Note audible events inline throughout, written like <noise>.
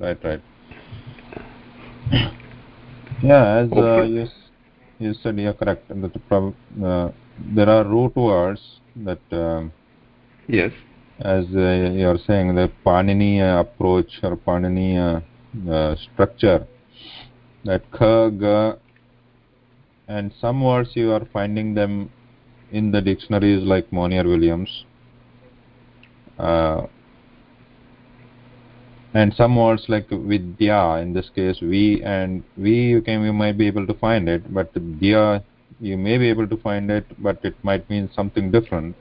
right right. <coughs> Yeah as uh, you, you said you're correct that uh, there are root words that um, yes. as uh, you're saying the panini approach or panini uh, structure that kha ga and some words you are finding them in the dictionaries like Monier Williams uh, and some words like vidya in this case we and we you can you might be able to find it but dia you may be able to find it but it might mean something different.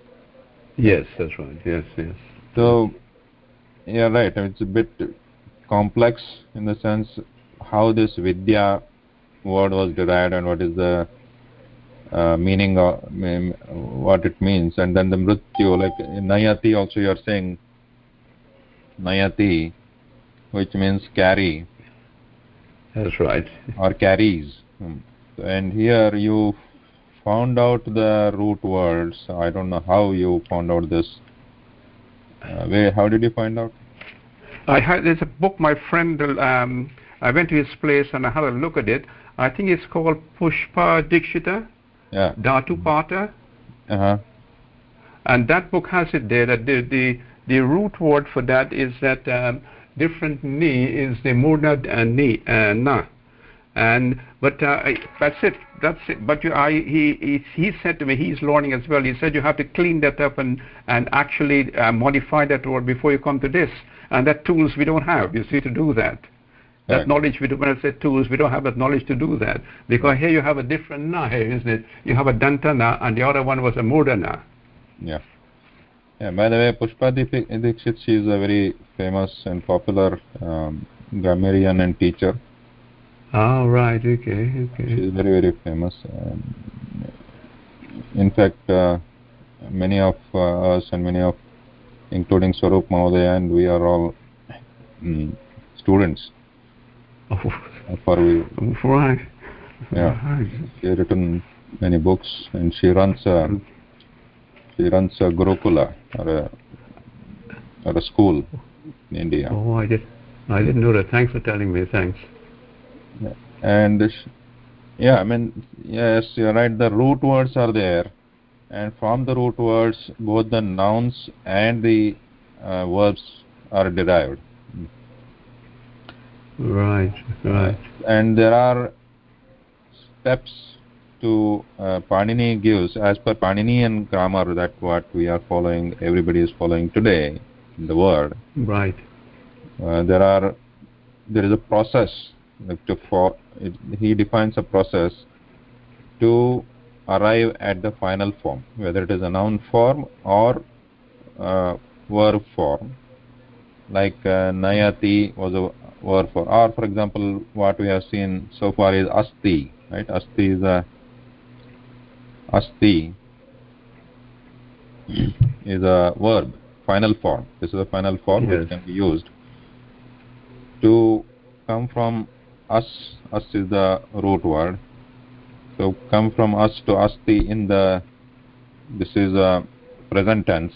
Yes that's right. Yes yes. So yeah right. It's a bit complex in the sense how this vidya word was derived and what is the uh, meaning of what it means. And then the mrityu like nayati also you are saying nayati which means carry. That's right. Or carries. And here you found out the root words. I don't know how you found out this. Uh, where how did you find out? I had there's a book my friend um, i went to his place and i had a look at it. I think it's called pushpa dikshita yeah. Dhatu pata. Uh-huh. And that book has it there that the the, the root word for that is that um, different ni is the murna and ni uh, na. And but uh, that's it that's it. But you, I, he, he he said to me he's learning as well. He said you have to clean that up and and actually uh, modify that word before you come to this. And that tools we don't have you see to do that. That right. knowledge we do, when I say tools we don't have that knowledge to do that. Because here you have a different na here isn't it? You have a dantana and the other one was a murdana yeah yeah, by the way, Pushpa Dikshit, she is a very famous and popular um, grammarian and teacher. Oh, right, okay, okay. She is very, very famous. Um, in fact, uh, many of uh, us and many of, including Swarup Mahodaya, and we are all um, students. Oh, for we, right. Yeah, right. she has written many books, and she runs a she runs a Gurukula or a or a school in India. Oh, I did. I didn't know that. Thanks for telling me. Thanks. And yeah, I mean, yes, you're right. The root words are there, and from the root words, both the nouns and the uh, verbs are derived. Right. Right. And there are steps to uh, Panini gives, as per Paninian grammar, that what we are following, everybody is following today in the world. Right. Uh, there are, there is a process like to for. It, he defines a process to arrive at the final form, whether it is a noun form or uh, verb form. Like uh, Nayati was a verb form, or for example, what we have seen so far is Asti. Right, Asti is a asti is a verb final form. This is a final form yes. which can be used to come from us us is the root word. So come from us to asti in the this is a present tense.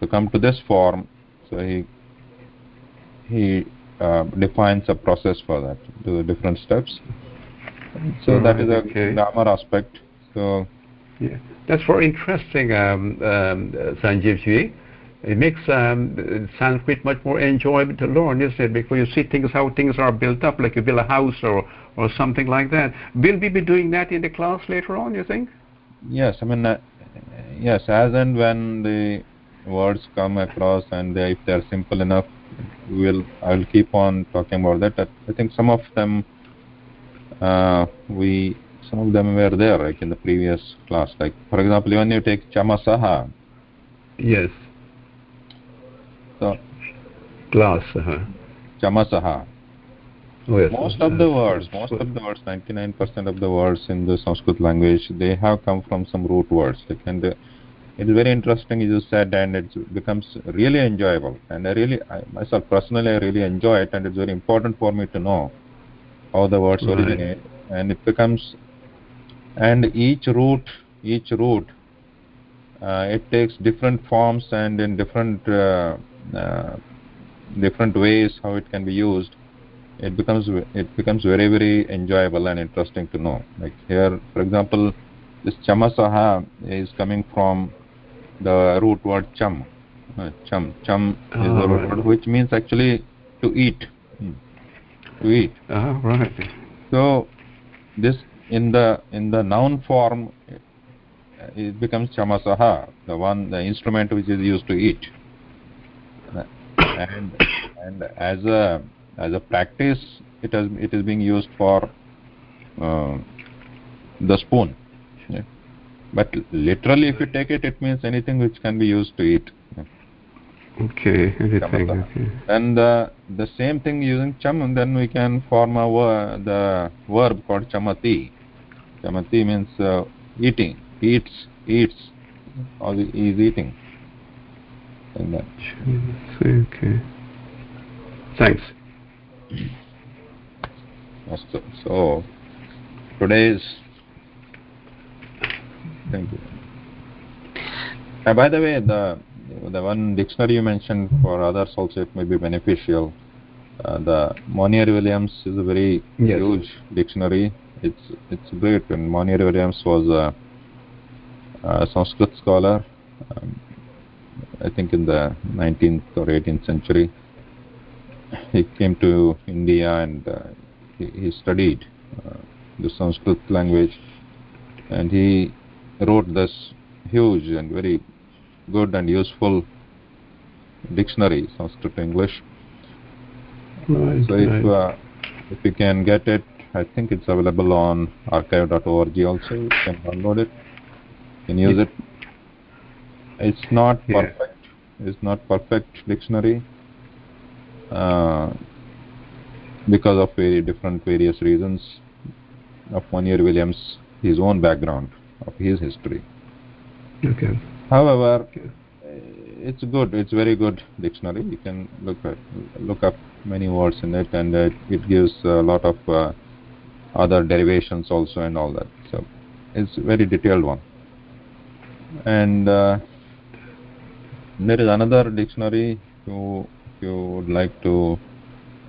To come to this form. So he he uh, defines a process for that the different steps. So that is a okay. grammar aspect. So yeah, that's very interesting, um, um, Sanjeev Ji. It makes um, Sanskrit much more enjoyable to learn, isn't it? Because you see things how things are built up, like you build a house or or something like that. Will we be doing that in the class later on? You think? Yes, I mean, uh, yes, as and when the words come across and they, if they are simple enough, we'll I will keep on talking about that. I think some of them uh, we some of them were there like in the previous class. Like for example when you take chamasaha yes. So class uh-huh. chamasaha oh, yes. most of the words most of the words 99% of the words in the sanskrit language they have come from some root words. Like and uh, it's very interesting as you said and it becomes really enjoyable. And i really I, myself personally i really enjoy it and it's very important for me to know how the words right. originate. And it becomes and each root each root uh, it takes different forms and in different uh, uh, different ways how it can be used. It becomes it becomes very very enjoyable and interesting to know. Like here for example this chamasaha is coming from the root word cham. Uh, cham cham oh, is the root word which means actually to eat. Hmm. to eat. Oh, right. So this in the in the noun form it becomes chamasaha the one the instrument which is used to eat and and as a as a practice it has it is being used for uh, the spoon yeah. but literally if you take it it means anything which can be used to eat yeah. okay anything okay and uh, the same thing using cham then we can form a the verb called chamati chamati means uh, eating. Eats eats. Or is eating. And that. Okay. Thanks. So, so today's thank you. Uh, by the way the the one dictionary you mentioned for others also it may be beneficial. Uh, the Monier Williams is a very yes. huge dictionary it's it's great and Monier Williams was a, a Sanskrit scholar um, I think in the 19th or 18th century. He came to India and uh, he, he, studied uh, the Sanskrit language. And he wrote this huge and very good and useful dictionary Sanskrit English. Right, so if uh, if you can get it I think it's available on archive.org also. You can download it you can use it. It's not perfect. Yeah. it's not perfect dictionary uh, because of very different various reasons of Monier Williams his own background of his history. Okay. However it's good. It's very good dictionary. You can look at look up many words in it and uh, it gives a lot of uh, other derivations also and all that. So it's very detailed one. And uh, there is another dictionary you you would like to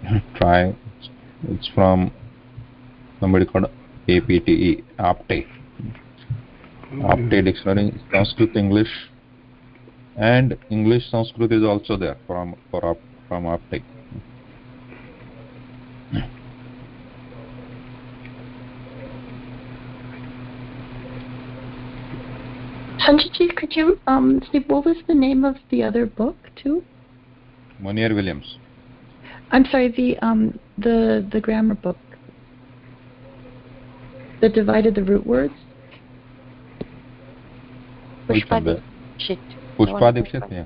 <laughs> try. It's from somebody called APTE APTE. APTE dictionary Sanskrit English. And English Sanskrit is also there from for from APTE Sanjit, could you um, say what was the name of the other book too? Monier Williams. I'm sorry, the um, the the grammar book that divided the root words. Pushpa Dikshit, yeah.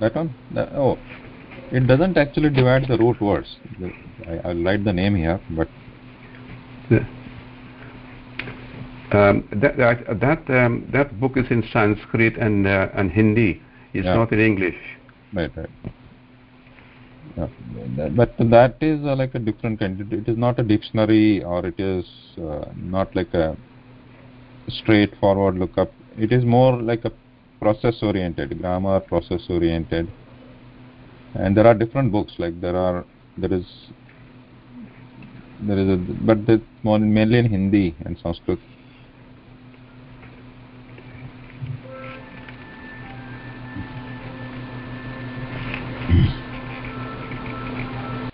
That one? That, oh, it doesn't actually divide the root words. I, will write the name here, but. Yeah. Um, that that that, um, that book is in Sanskrit and uh, and Hindi. It's yeah. not in English. Right, right. Yeah. But that is uh, like a different entity. It is not a dictionary or it is uh, not like a straightforward lookup. It is more like a process oriented, grammar process oriented. And there are different books. Like there are there is there is a but it's mainly in Hindi and Sanskrit.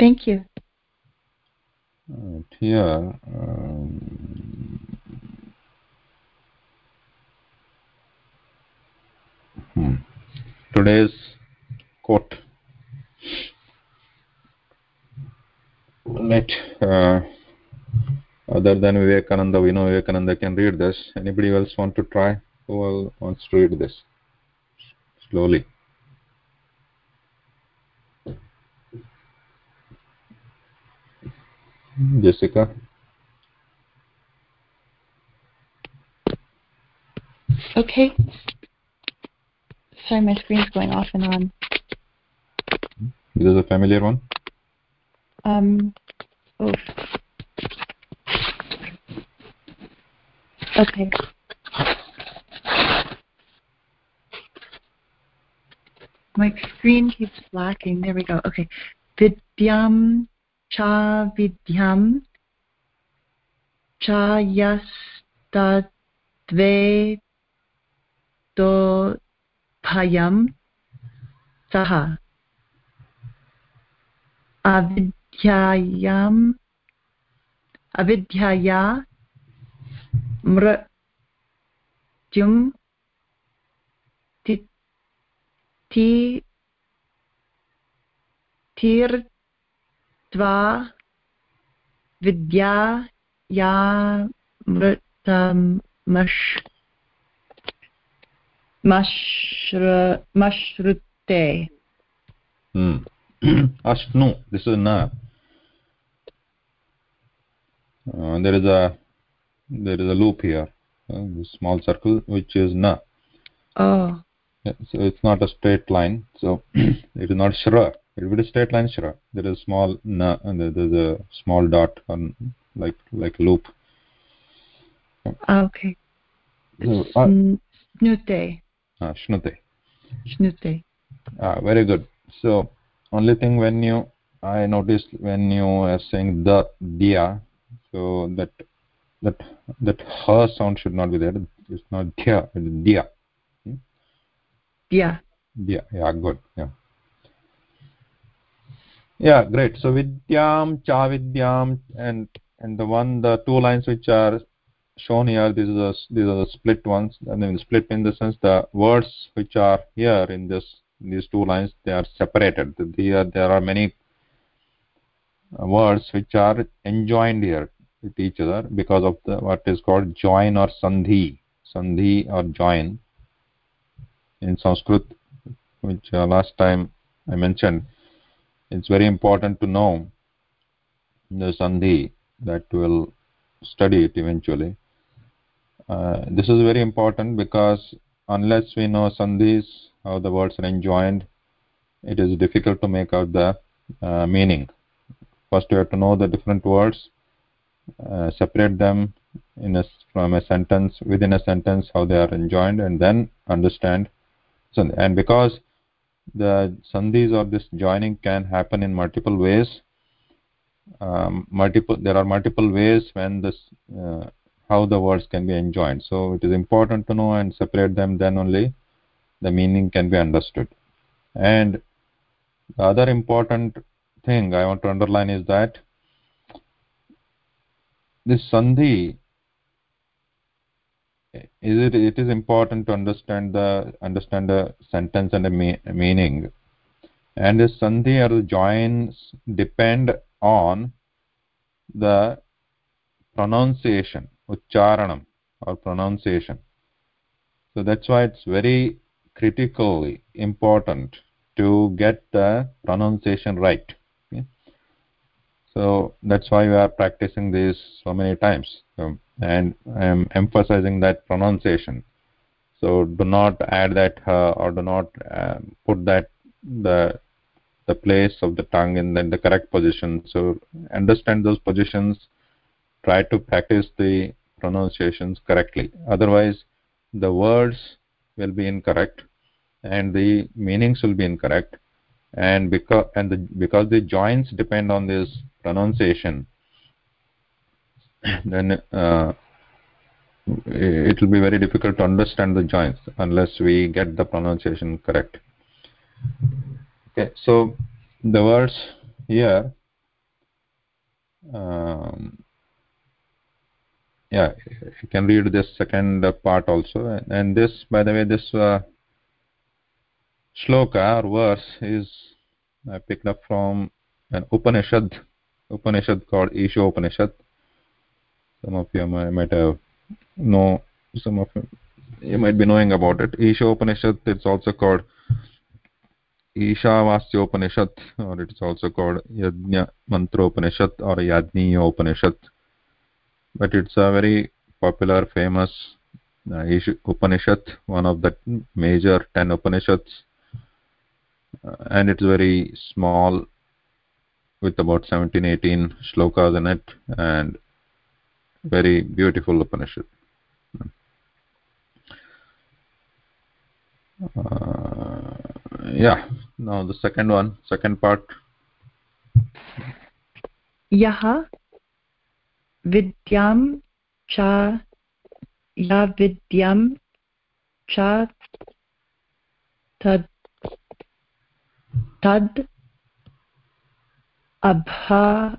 Thank you. Here, um, hmm. today's quote. Let uh, other than Vivekananda, we know Vivekananda can read this. Anybody else want to try? Who wants to read this? Slowly. Jessica? Okay. Sorry, my screen's going off and on. Is this a familiar one? Um, oh. Okay. my screen keeps blacking. There we go. Okay. Vidyam cha vidyam cha yastadve do payam saha avidyayam avidyaya mrityum ti तीर्त्वा विद्यायामृतमश् मश्रुते hmm. <clears throat> ashnu this is na uh, there is a there is a loop here uh, small circle which is na oh yeah, so it's not a straight line so <clears throat> it is not shra it will be a straight line shra there is a small na and there is a small dot on like like loop. Okay. So, uh, snute uh, shnute. Shnute. Ah very good. So only thing when you i noticed when you are saying the dia so that that that her sound should not be there. It's not dia it's dia. Yeah yeah yeah good yeah yeah great. So vidyam cha vidyam and and the one the two lines which are shown here these are the, these are the split ones. And then split in the sense the words which are here in this these two lines they are separated. Here there are many uh, words which are enjoined here with each other because of the what is called join or sandhi. Sandhi or join. In sanskrit which uh, last time i mentioned it's very important to know the sandhi that will study it eventually. Uh, this is very important because unless we know sandhis how the words are enjoined it is difficult to make out the uh, meaning. First you have to know the different words uh, separate them in a, from a sentence within a sentence how they are enjoined and then understand so and because the sandhis or this joining can happen in multiple ways. Um, multiple there are multiple ways when this uh, how the words can be enjoined. So it is important to know and separate them then only the meaning can be understood. And the other important thing i want to underline is that this sandhi it it is important to understand the understand the sentence and the me meaning. And the sandhi or the joins depend on the pronunciation ucharanam or pronunciation. So that's why it's very critically important to get the pronunciation right. Okay? so that's why we are practicing this so many times and i am emphasizing that pronunciation. So do not add that uh, or do not uh, put that the the place of the tongue in the, the correct position. So understand those positions try to practice the pronunciations correctly. Otherwise the words will be incorrect and the meanings will be incorrect. And because and the, because the joints depend on this pronunciation then uh, it will be very difficult to understand the joints unless we get the pronunciation correct. Okay so the words here um, yeah you can read this second part also. And this by the way this uh, shloka or verse is I picked up from an Upanishad Upanishad called Isha Upanishad some of you might, might have know some of you, might be knowing about it. Isha Upanishad it's also called Ishavasya Upanishad or it is also called Yajna Mantra Upanishad or Yajniya Upanishad. But it's a very popular famous uh, Upanishad one of the major 10 Upanishads. Uh, and it's very small with about 17 18 shlokas in it and very beautiful upanishad. Uh, yeah now the second one second part. Yaha vidyam cha ya vidyam cha tad tad abha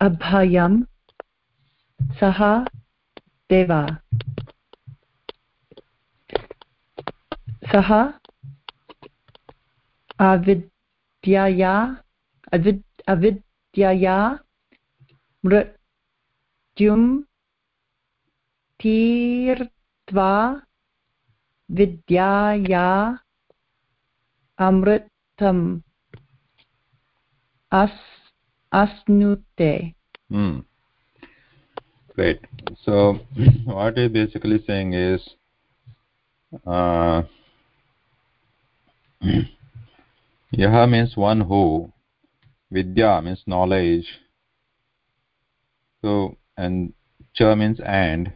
abhayam saha deva सः अविद्यया अविद् अविद्यया मृत्युं तीर्त्वा विद्याया अमृतम्। अस् asnute hmm. Great. So what he's basically saying is uh, <clears throat> yaha means one who vidya means knowledge. So and cha means and.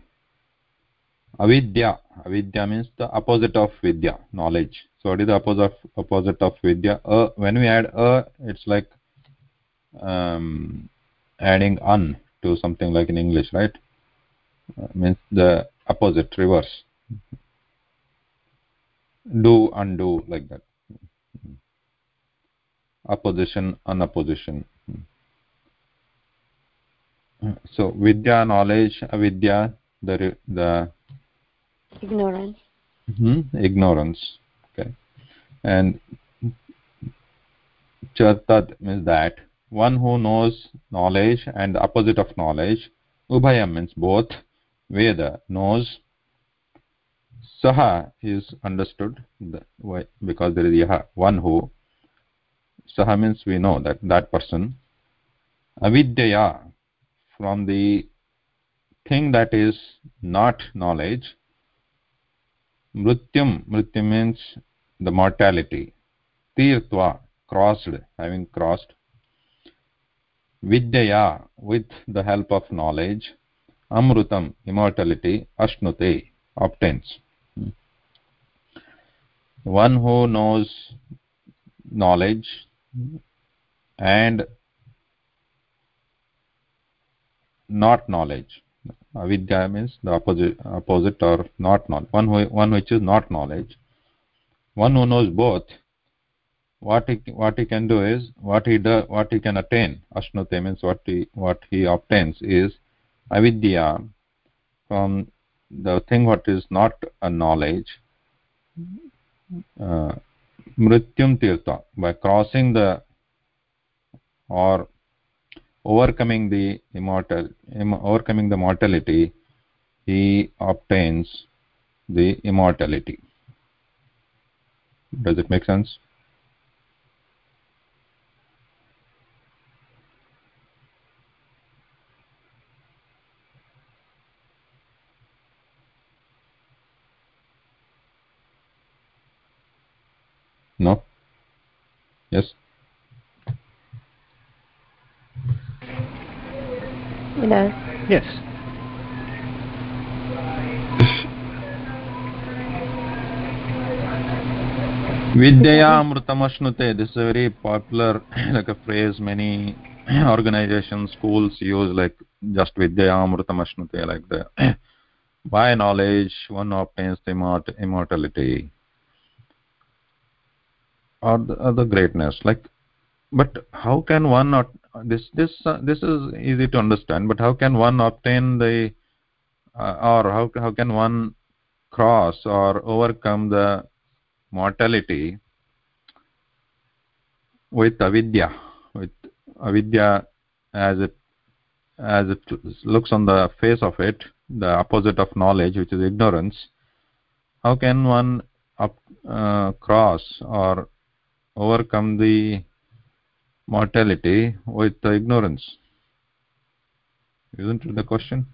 Avidya avidya means the opposite of vidya knowledge. So what is the opposite opposite of vidya? Uh, when we add a it's like um, adding un to something like in english right? Uh, means the opposite reverse. Do undo like that. Opposition unopposition. So vidya knowledge avidya the the ignorance. Hmm, ignorance. Okay. And chartat means that one who knows knowledge and the opposite of knowledge ubhayam means both veda knows saha is understood why because there is yaha one who saha means we know that that person. Avidyaya from the thing that is not knowledge mrityum mrityum means the mortality tirtva crossed having crossed vidyaya with the help of knowledge amrutam immortality ashnute obtains. One who knows knowledge and not knowledge. Avidya means the opposite opposite or not knowledge. One who, one which is not knowledge. One who knows both what he what he can do is what he does what he can attain ashnute means what he what he obtains is avidya from the thing what is not a knowledge. Uh, mrityum by crossing the or overcoming the immortal overcoming the mortality he obtains the immortality. Does it make sense no yes. It does yes. Vidyaya amrutamashnute this is a very popular <clears throat> like a phrase many <clears throat> organizations schools use like just vidyaya amrutamashnute like the <clears throat> by knowledge one obtains the immortality or the, or the greatness like but how can one not this this uh, this is easy to understand but how can one obtain the uh, or how how can one cross or overcome the mortality with avidya with avidya as it as it looks on the face of it the opposite of knowledge which is ignorance? How can one up, uh, cross or overcome the mortality with the ignorance isn't it the question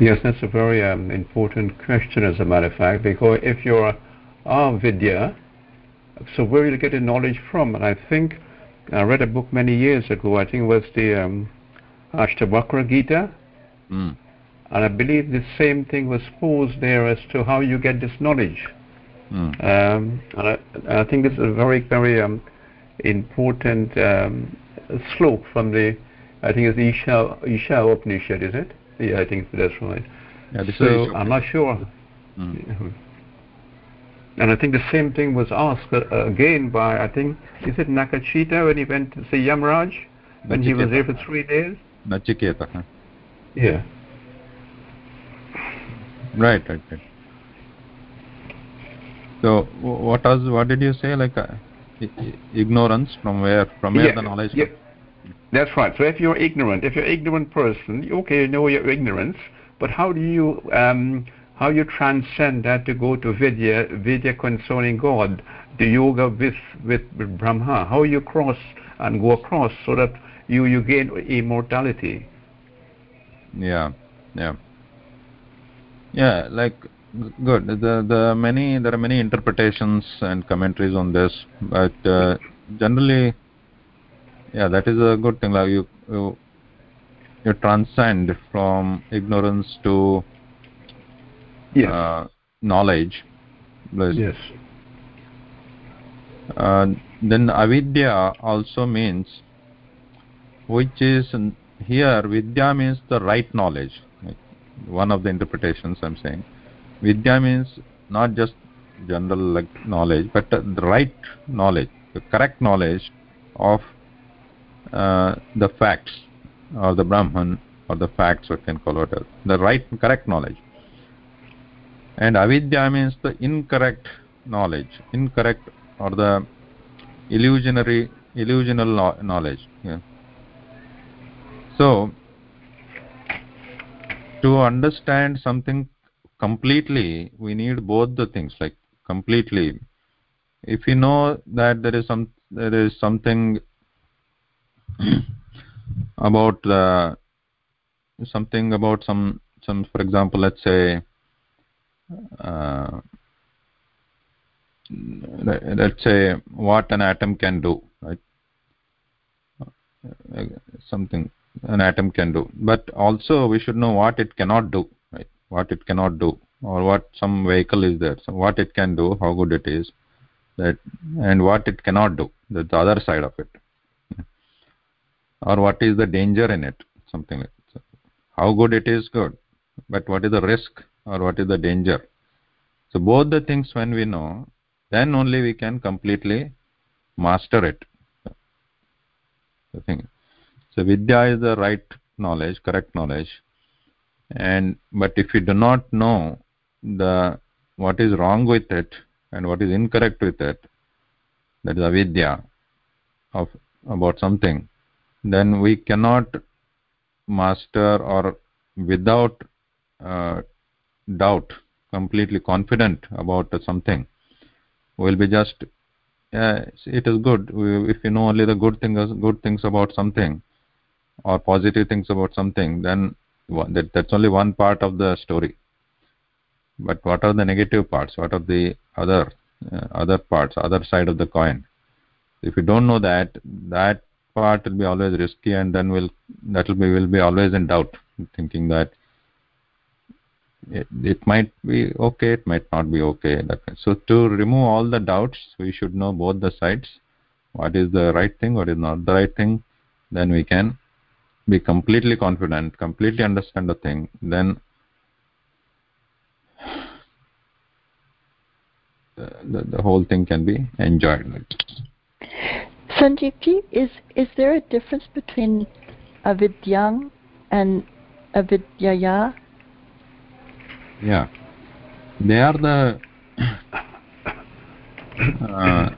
Yes, that's a very um, important question, as a matter of fact, because if you're avidya, so where you get the knowledge from? And I think I read a book many years ago. I think it was the um, Ashtavakra Gita. Mm. And I believe the same thing was posed there as to how you get this knowledge. Mm. Um, and I, I, think this is a very, very um, important um, slope from the, I think it's the Isha, Isha Upanishad, is it? Yeah, I think that's right. Yeah, so I'm not sure. Mm. <laughs> And I think the same thing was asked uh, again by, I think, is it Nakachita when he went to see Yamraj? When he was there for three days? Yeah. Right, right, right. So what was what did you say? Like uh, ignorance from where from where yeah, the knowledge yeah. That's right. So if you're ignorant, if you're an ignorant person, okay, you know your ignorance, but how do you um, how you transcend that to go to Vidya, Vidya concerning God, the yoga with, with, with Brahma, how you cross and go across so that you, you gain immortality. Yeah, yeah. Yeah, like good. The the many there are many interpretations and commentaries on this, but uh, generally, yeah, that is a good thing. Like you, you you transcend from ignorance to yes. uh, knowledge. Yes. Uh, then avidya also means, which is here vidya means the right knowledge. One of the interpretations I'm saying, vidya means not just general knowledge, but the right knowledge, the correct knowledge of uh, the facts or the Brahman or the facts, what can call it, the right, correct knowledge. And avidya means the incorrect knowledge, incorrect or the illusionary, illusional knowledge. Yeah. So, to understand something completely, we need both the things, like completely. If you know that there is some, there is something <clears throat> about the something about some some for example let's say uh, let's say what an atom can do right something an atom can do. But also we should know what it cannot do right? What it cannot do or what some vehicle is there. So what it can do how good it is that and what it cannot do that's the other side of it. Or what is the danger in it something like that. how good it is good. But what is the risk or what is the danger? So both the things when we know then only we can completely master it. The thing so vidya is the right knowledge correct knowledge. And but if you do not know the what is wrong with it and what is incorrect with it that is avidya of about something then we cannot master or without uh, doubt completely confident about something we'll be just yeah, it is good. If you know only the good things good things about something or positive things about something then that, that's only one part of the story. But what are the negative parts? What are the other uh, other parts other side of the coin? If you don't know that that part will be always risky and then will that will be will be always in doubt thinking that it, it might be okay it might not be okay. So to remove all the doubts we should know both the sides what is the right thing what is not the right thing then we can be completely confident completely understand the thing then the, the, the whole thing can be enjoyed Sanjeevji, is is there a difference between avidyang and avidyaya? Yeah, they are the. <coughs> Uh,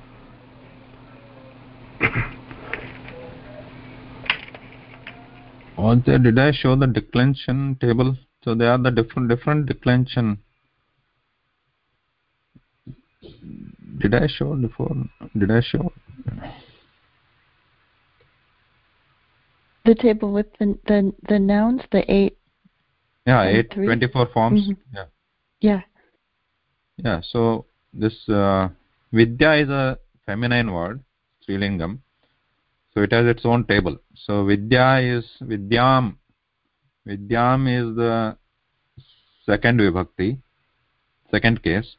also, did I show the declension table? So they are the different different declension. Did I show before? Did I show? the table with the the, the nouns, the eight. Yeah, eight three? twenty-four forms. Mm-hmm. Yeah. Yeah. Yeah. So this uh, vidya is a feminine word, strilingam. So it has its own table. So vidya is vidyam vidyam is the second vibhakti second case.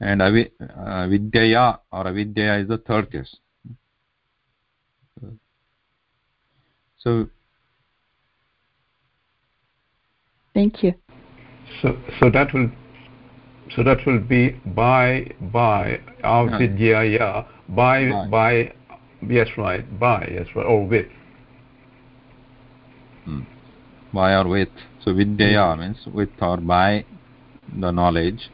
And avi, uh, vidyaya or avidyaya is the third case. So thank you. So so that will so that will be by by avidyaya by by, by yes right by yes right or with hmm. by or with so vidyaya means with or by the knowledge.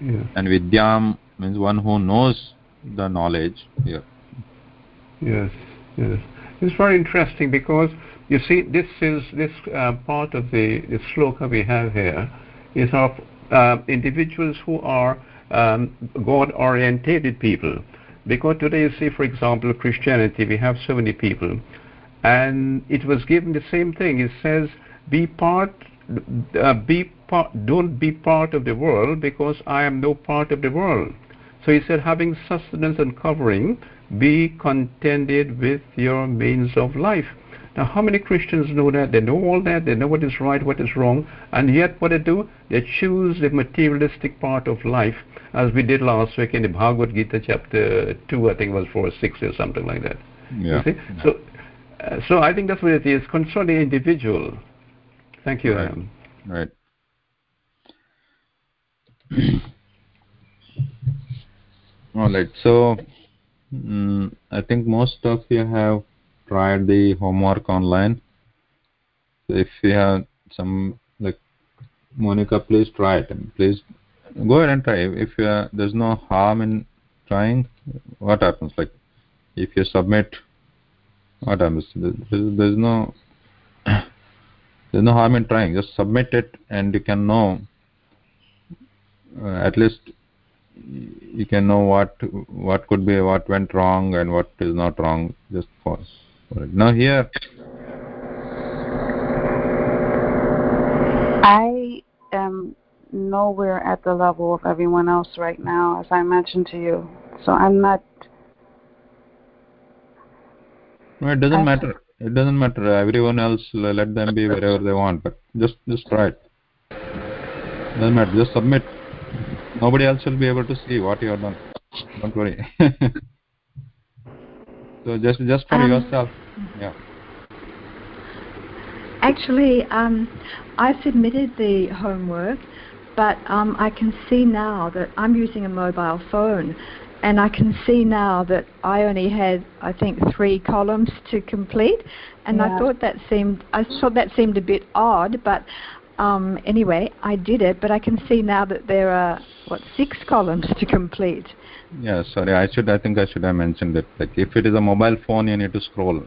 Yeah. and vidyam means one who knows the knowledge here. Yes yes. It's very interesting because you see this is this uh, part of the, the sloka we have here is of uh, individuals who are um, god orientated people because today you see for example christianity we have so many people and it was given the same thing it says be part uh, be part, don't be part of the world because I am no part of the world. So he said, having sustenance and covering, be contented with your means of life. Now, how many Christians know that? They know all that. They know what is right, what is wrong, and yet what they do? They choose the materialistic part of life, as we did last week in the Bhagavad Gita, chapter two, I think it was four, or six, or something like that. Yeah. You see? So, uh, so I think that's what it is. Concerning individual. Thank you, right. Right. <clears throat> all right so mm, i think most of you have tried the homework online so if you have some like monica please try it and please go ahead and try. If are, there's no harm in trying what happens? Like if you submit what happens? There's, there's no <coughs> there's no harm in trying. Just submit it and you can know uh, at least you can know what what could be what went wrong and what is not wrong. Just for, for it. now here. I nowhere at the level of everyone else right now as i mentioned to you. So i'm not no, it doesn't I, matter. It doesn't matter. Everyone else let them be wherever they want but just just try it. Doesn't matter. Just submit. Nobody else will be able to see what you have done. Don't worry. <laughs> So just just for um, yourself. Yeah. actually um, i submitted the homework but um, i can see now that i'm using a mobile phone and I can see now that I only had, I think, three columns to complete, and yeah. I thought that seemed, I thought that seemed a bit odd, but um, anyway, I did it, but I can see now that there are what six columns to complete. Yeah, sorry, I should. I think I should have mentioned it. Like, if it is a mobile phone, you need to scroll.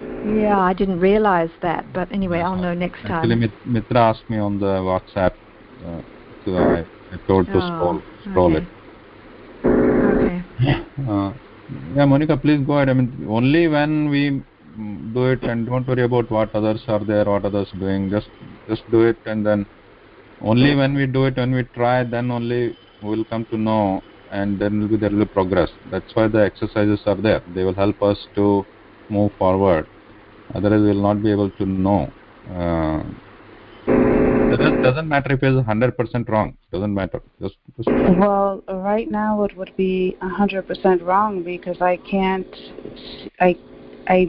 Yeah, I didn't realize that, but anyway, I'll know next time. Actually, Mitra asked me on the WhatsApp, uh, so I, I told to oh, scroll, scroll okay. it. Okay. <laughs> Uh, yeah, Monica, please go ahead. I mean, only when we do it and don't worry about what others are there what others doing just just do it and then only when we do it when we try then only we will come to know and then will be there will be progress that's why the exercises are there they will help us to move forward otherwise we will not be able to know uh, doesn't doesn't matter if it's hundred percent wrong doesn't matter just, just well right now it would be hundred percent wrong because i can't i i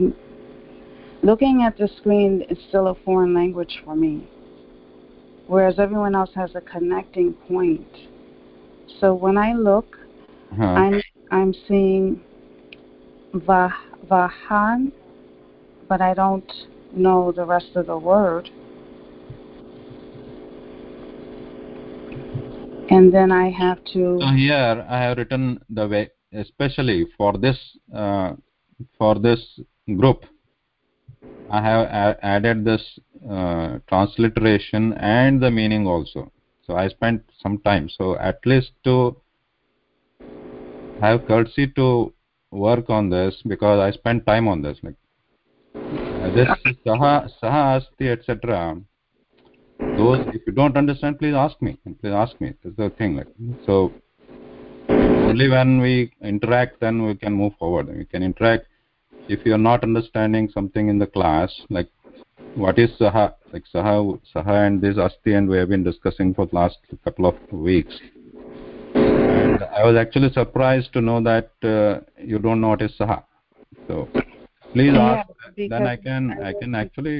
looking at the screen is still a foreign language for me, whereas everyone else has a connecting point. So when I look, huh. I'm I'm seeing vah, vahan, but I don't know the rest of the word. And then I have to. So here I have written the way, especially for this uh, for this group I have added this uh, transliteration and the meaning also. So I spent some time. So at least to have courtesy to work on this because I spent time on this. Like uh, this saha saha asti etc. Those if you don't understand, please ask me. Please ask me. That's the thing. Like so, only when we interact, then we can move forward. We can interact if you are not understanding something in the class like what is saha like saha saha and this asti and we have been discussing for the last couple of weeks and i was actually surprised to know that uh, you don't know what is saha so please Yeah, ask then i can i can actually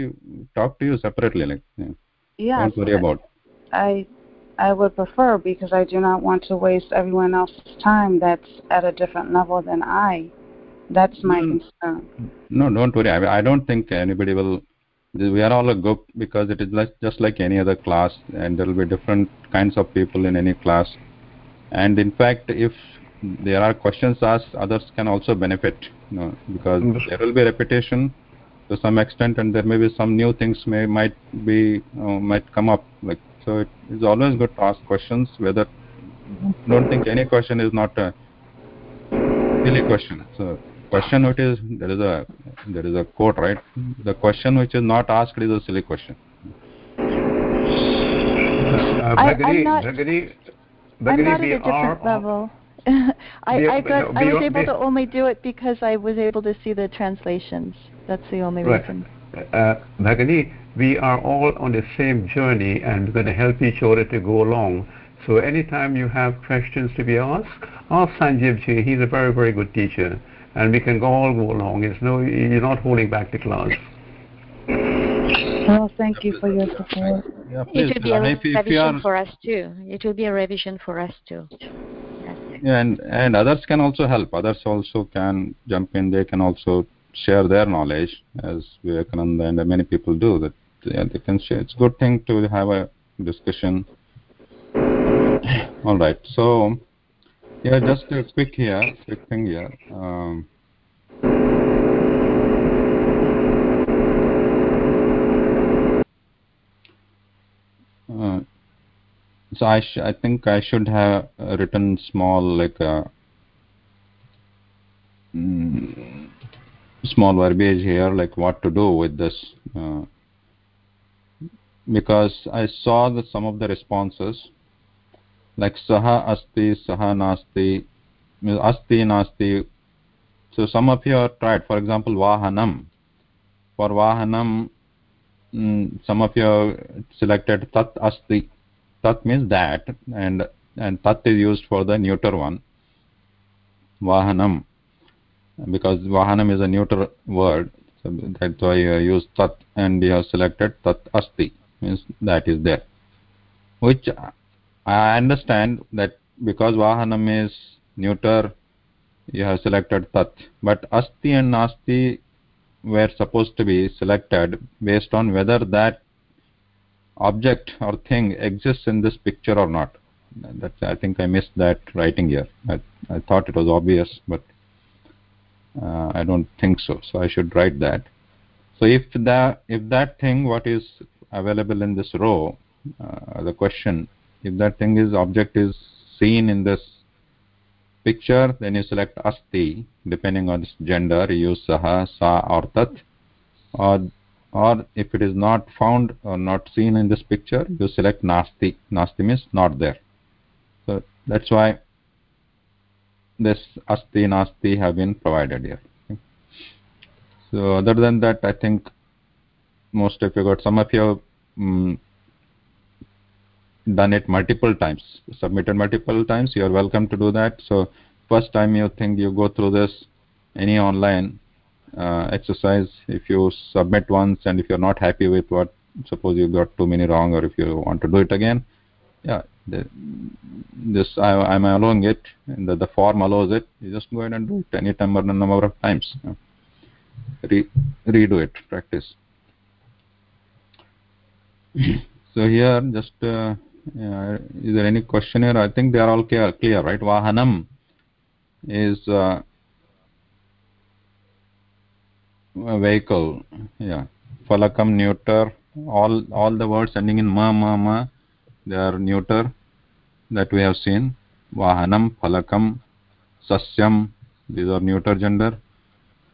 talk to you separately like yeah. Yes, don't worry about I I would prefer because I do not want to waste everyone else's time that's at a different level than I. That's my Mm. concern. no don't worry I, I don't think anybody will we are all a group because it is like just like any other class and there will be different kinds of people in any class and in fact if there are questions asked others can also benefit you know, because Mm. there will be repetition to some extent and there may be some new things may might be uh, might come up like so it is always good to ask questions whether don't think any question is not a silly question so question which is there is a there is a quote right the question which is not asked is a silly question Uh, I- Bhagini, I'm not- Bhagini, I'm not we at a different are, level. <laughs> I, I got I was able to only do it because I was able to see the translations. That's the only Right. reason. uh, Bhagini, we are all on the same journey and we're going to help each other to go along. So anytime you have questions to be asked, ask Sanjeev ji. He's a very, very good teacher. And we can all go along. It's no, you're not holding back the class. Well, thank you for your support. yeah please It will be a and if, if revision are for us too. It will be a revision for us too. Yeah, and and others can also help others also can jump in they can also share their knowledge as Vivekananda and many people do that yeah, they can share. It's a good thing to have a discussion. All right so yeah just a quick here quick thing here um, uh, so I, sh- I think I should have uh, written small like a mm, small verbiage here like what to do with this uh, because I saw that some of the responses like saha asti saha nasti asti nasti. So some of you have tried for example vahanam. For vahanam mm, some of you have selected tat asti. Tat means that and and tat is used for the neuter one. Vahanam because vahanam is a neuter word so that's why you use tat and you have selected tat asti means that is there. Which i understand that because vahanam is neuter you have selected tat. But asti and nasti were supposed to be selected based on whether that object or thing exists in this picture or not. That's i think i missed that writing here. I, I thought it was obvious but uh, i don't think so so i should write that. So if that if that thing what is available in this row uh, the question if that thing is object is seen in this picture then you select asti depending on its gender you use saha sa or tat. Or or if it is not found or not seen in this picture you select nasti nasti means not there. So that's why this asti nasti have been provided here okay. so other than that i think most of you got some of you have um, done it multiple times submitted multiple times you are welcome to do that so first time you think you go through this any online uh, exercise if you submit once and if you're not happy with what suppose you got too many wrong or if you want to do it again yeah this I, I'm allowing it and the, the form allows it. You just go ahead and do it any or number of times. Yeah. Re, redo it practice. <clears throat> So here just uh, yeah, is there any question here? I think they are all clear clear right? Vahanam is uh, vehicle. Yeah. Falakam neuter all all the words ending in ma ma ma they are neuter that we have seen. Vahanam falakam sasyam these are neuter gender.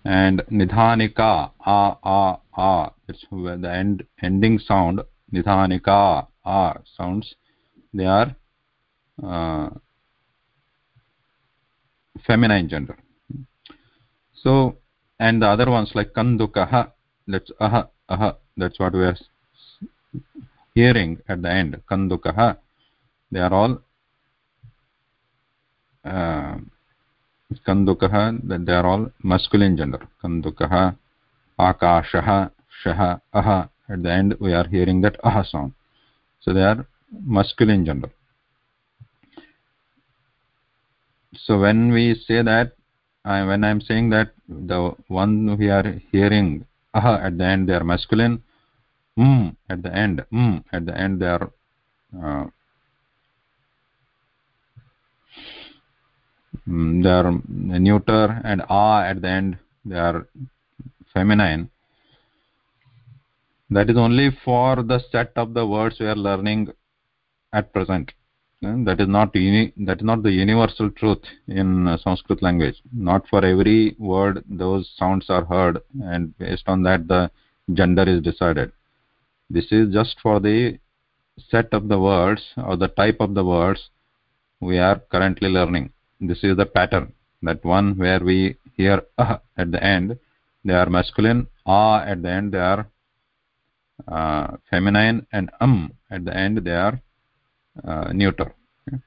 And nidhanika a a a it's the end ending sound nidhanika a sounds. They are uh, feminine gender. So and the other ones like kandukah that's aha aha that's what we are hearing at the end kandukah they are all uh, kandukah they are all masculine gender kandukah akashah shah aha at the end we are hearing that aha sound so they are masculine gender so when we say that I, when i'm saying that the one we are hearing aha at the end they are masculine mm at the end. Mm at the end they are uh, mm, they are neuter and ah at the end they are feminine. That is only for the set of the words we are learning at present. That is not uni- that is not the universal truth in uh, sanskrit language. Not for every word those sounds are heard and based on that the gender is decided this is just for the set of the words or the type of the words we are currently learning. This is the pattern that one where we hear <laughs> ah at the end they are masculine ah at the end they are uh, feminine and um at the end they are uh, neuter. Okay?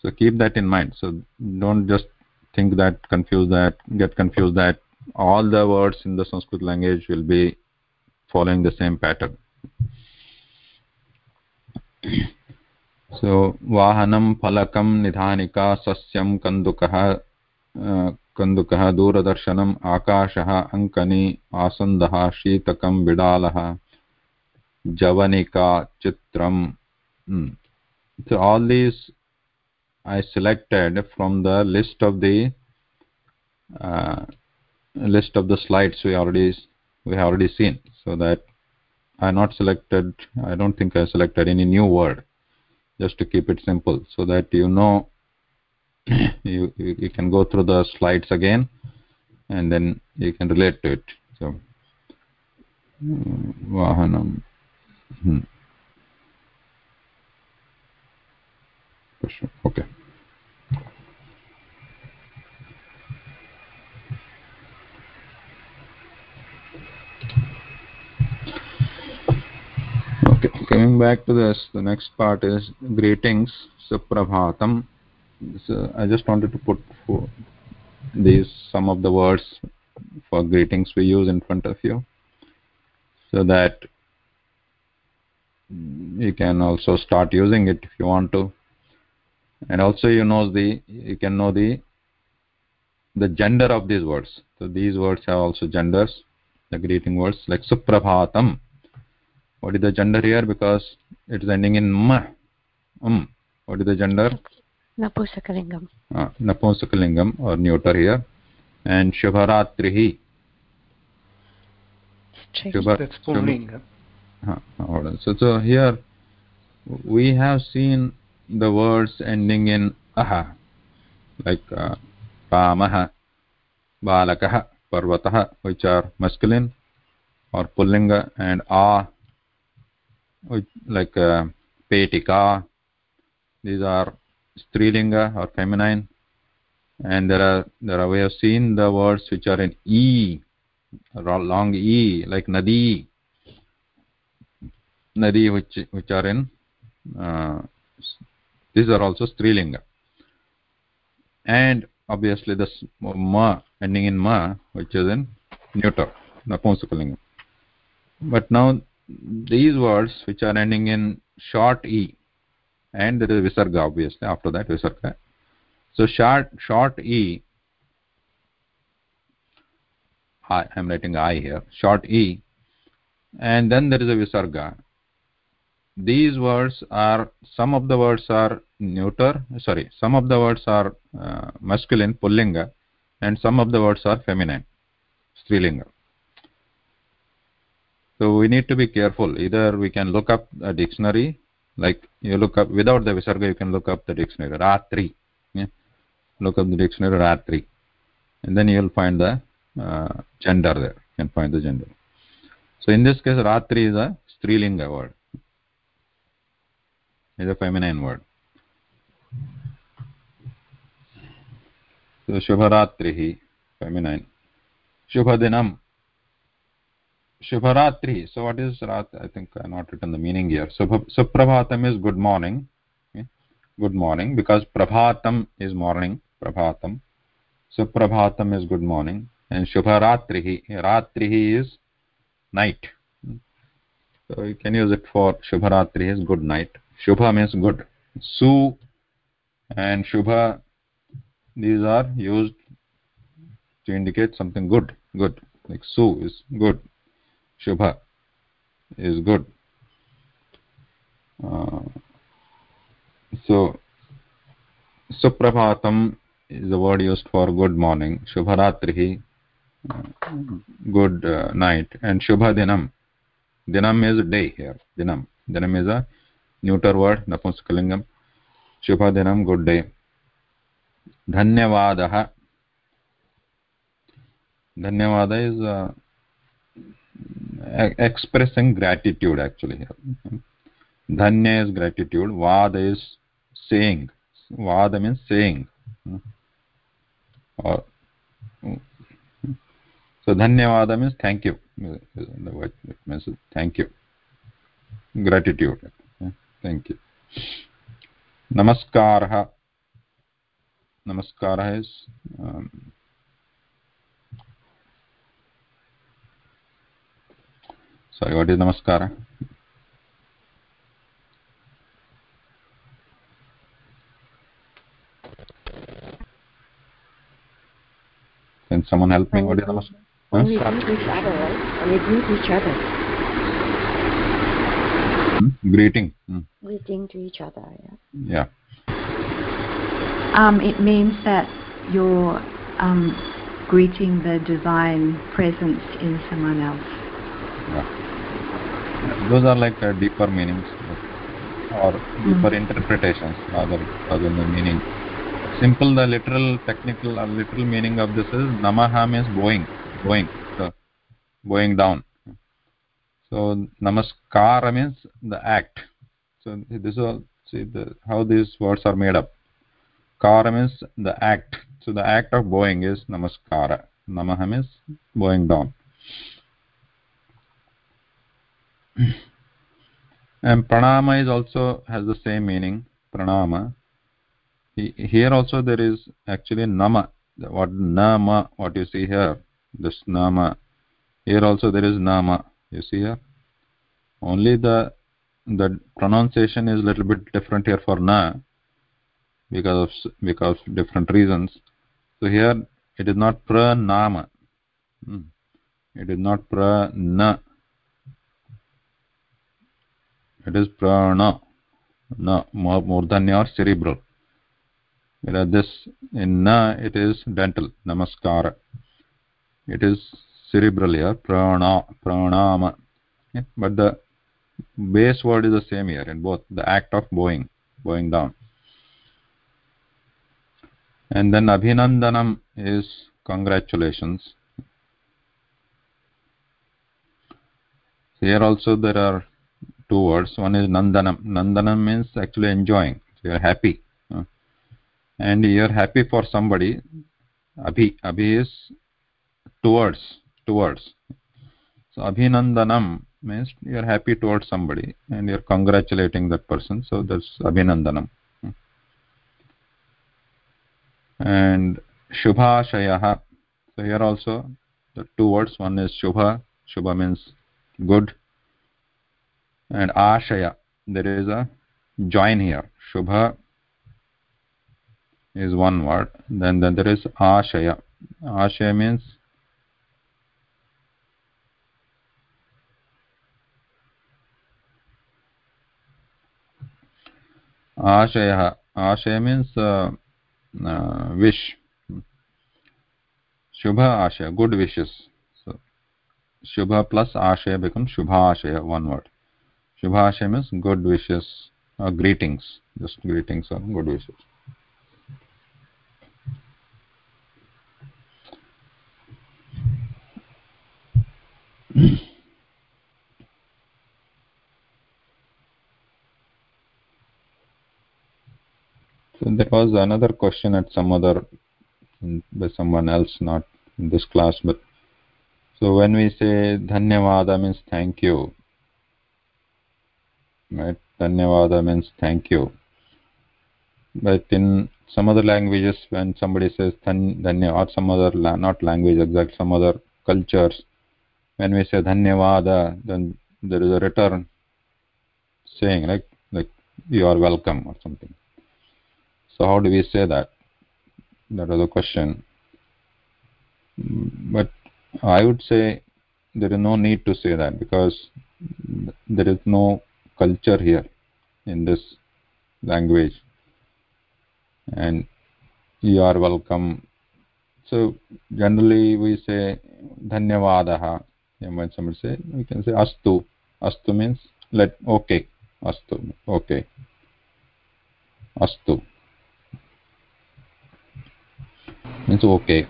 so keep that in mind. So don't just think that confuse that get confused that all the words in the sanskrit language will be following the same pattern so vahanam palakam nidhanika sasyam kandukah कन्दुकः दूरदर्शनम् आकाशः अङ्कनी आसन्दः शीतकं बिडालः जवनिका चित्रम् so all these i selected from the list of the uh, list of the slides we already we have already seen so that i not selected i don't think i selected any new word just to keep it simple so that you know <clears throat> you, you, can go through the slides again and then you can relate to it so. Vahanam. Hmm. okay okay coming back to this the next part is greetings suprabhatam. So i just wanted to put these some of the words for greetings we use in front of you so that you can also start using it if you want to. And also you know the you can know the the gender of these words. So these words have also genders the greeting words like suprabhatam what is the gender here because it is ending in ma um what is the gender napusakalingam uh, napusakalingam or neuter here and shubharatrihi Shubha, that's pullinga uh, so so here we have seen the words ending in aha like uh, pamah balakah parvatah which are masculine or pullinga and a like uh, petika. These are strilinga or feminine. And there are there are we have seen the words which are in e long e like nadi. Nadi which which are in uh, these are also strilinga. And obviously the ma ending in ma which is in neuter napunsakalinga but now these words which are ending in short e and there is visarga obviously after that visarga. So short short e i am writing i here short e and then there is a visarga. These words are some of the words are neuter sorry some of the words are uh, masculine pullinga and some of the words are feminine strilinga so we need to be careful. Either we can look up a dictionary like you look up without the visarga you can look up the dictionary. Ratri. Yeah? look up the dictionary ratri. And then you'll find the uh, gender there. You can find the gender. So in this case ratri is a strilinga word. Is a feminine word. So shubharatrihi feminine. Shubhadinam shubharatri so what is rat i think i not written the meaning here. So suprabhatam is good morning. Okay? good morning because prabhatam is morning. Prabhatam. Suprabhatam is good morning. And shubharatrihi ratrihi is night. Hmm? So you can use it for shubharatri is good night. Shubha means good. Su and shubha these are used to indicate something good good. Like su is good shubha is good uh, so suprabhatam is the word used for good morning shubharatrihi uh, good uh, night and shubha dinam dinam is day here dinam dinam is a neuter word napunskalingam shubha dinam good day धन्यवादः धन्यवाद uh, expressing gratitude actually here dhanya is gratitude vada is saying vada means saying or so dhanyawada means thank you it means thank you gratitude thank you namaskarah namaskara is um, sorry what is namaskara can someone help me? What is namaskara when we greet each other right? When we greet each other hmm? greeting. Hmm. greeting to each other yeah. Yeah. Um, it means that you're um, greeting the divine presence in someone else. Yeah. Those are like uh, deeper meanings or deeper mm. interpretations rather, rather than the meaning. Simple, the literal, technical, uh, literal meaning of this is namaha means bowing, bowing, so bowing down. So namaskara means the act. So this is see the, how these words are made up kara means the act so the act of bowing is namaskara namaha means bowing down <clears throat> and pranama is also has the same meaning pranama. Here also there is actually nama. What nama what you see here this nama. Here also there is nama you see here. Only the the pronunciation is little bit different here for na because of because of different reasons. So here it is not pranama. Hmm. it is not prana it is prana. Na murdanya or cerebral. Whereas this in na it is dental. Namaskara. It is cerebral here. Prana pranama. Okay? but the base word is the same here in both. The act of bowing bowing down. And then abhinandanam is congratulations. Here also there are two words. One is nandanam. Nandanam means actually enjoying. So you are happy. And you are happy for somebody. Abhi. Abhi is towards towards so abhinandanam means you are happy towards somebody and you are congratulating that person. So that's abhinandanam. And shubha shubhashayah so here also the two words. One is shubha. Shubha means good and ashaya there is a join here. Shubha is one word. Then then there is ashaya. Ashaya means ashaya. Ashaya means uh, uh, wish. Shubha ashaya. Good wishes. So shubha plus ashaya becomes shubha ashaya one word shubha ashaya means good wishes or greetings just greetings or good wishes. <clears throat> So there was another question at some other by someone else not in this class but so when we say dhanyavada means thank you right. dhanyavada means thank you. But in some other languages when somebody says dhanya or some other not language exact some other cultures when we say dhanyavada then there is a return saying like like you are welcome or something. So how do we say that? That was the question. But i would say there is no need to say that because there is no culture here in this language and you are welcome so generally we say dhanyavadaha and when somebody say we can say astu astu means let okay astu okay astu means okay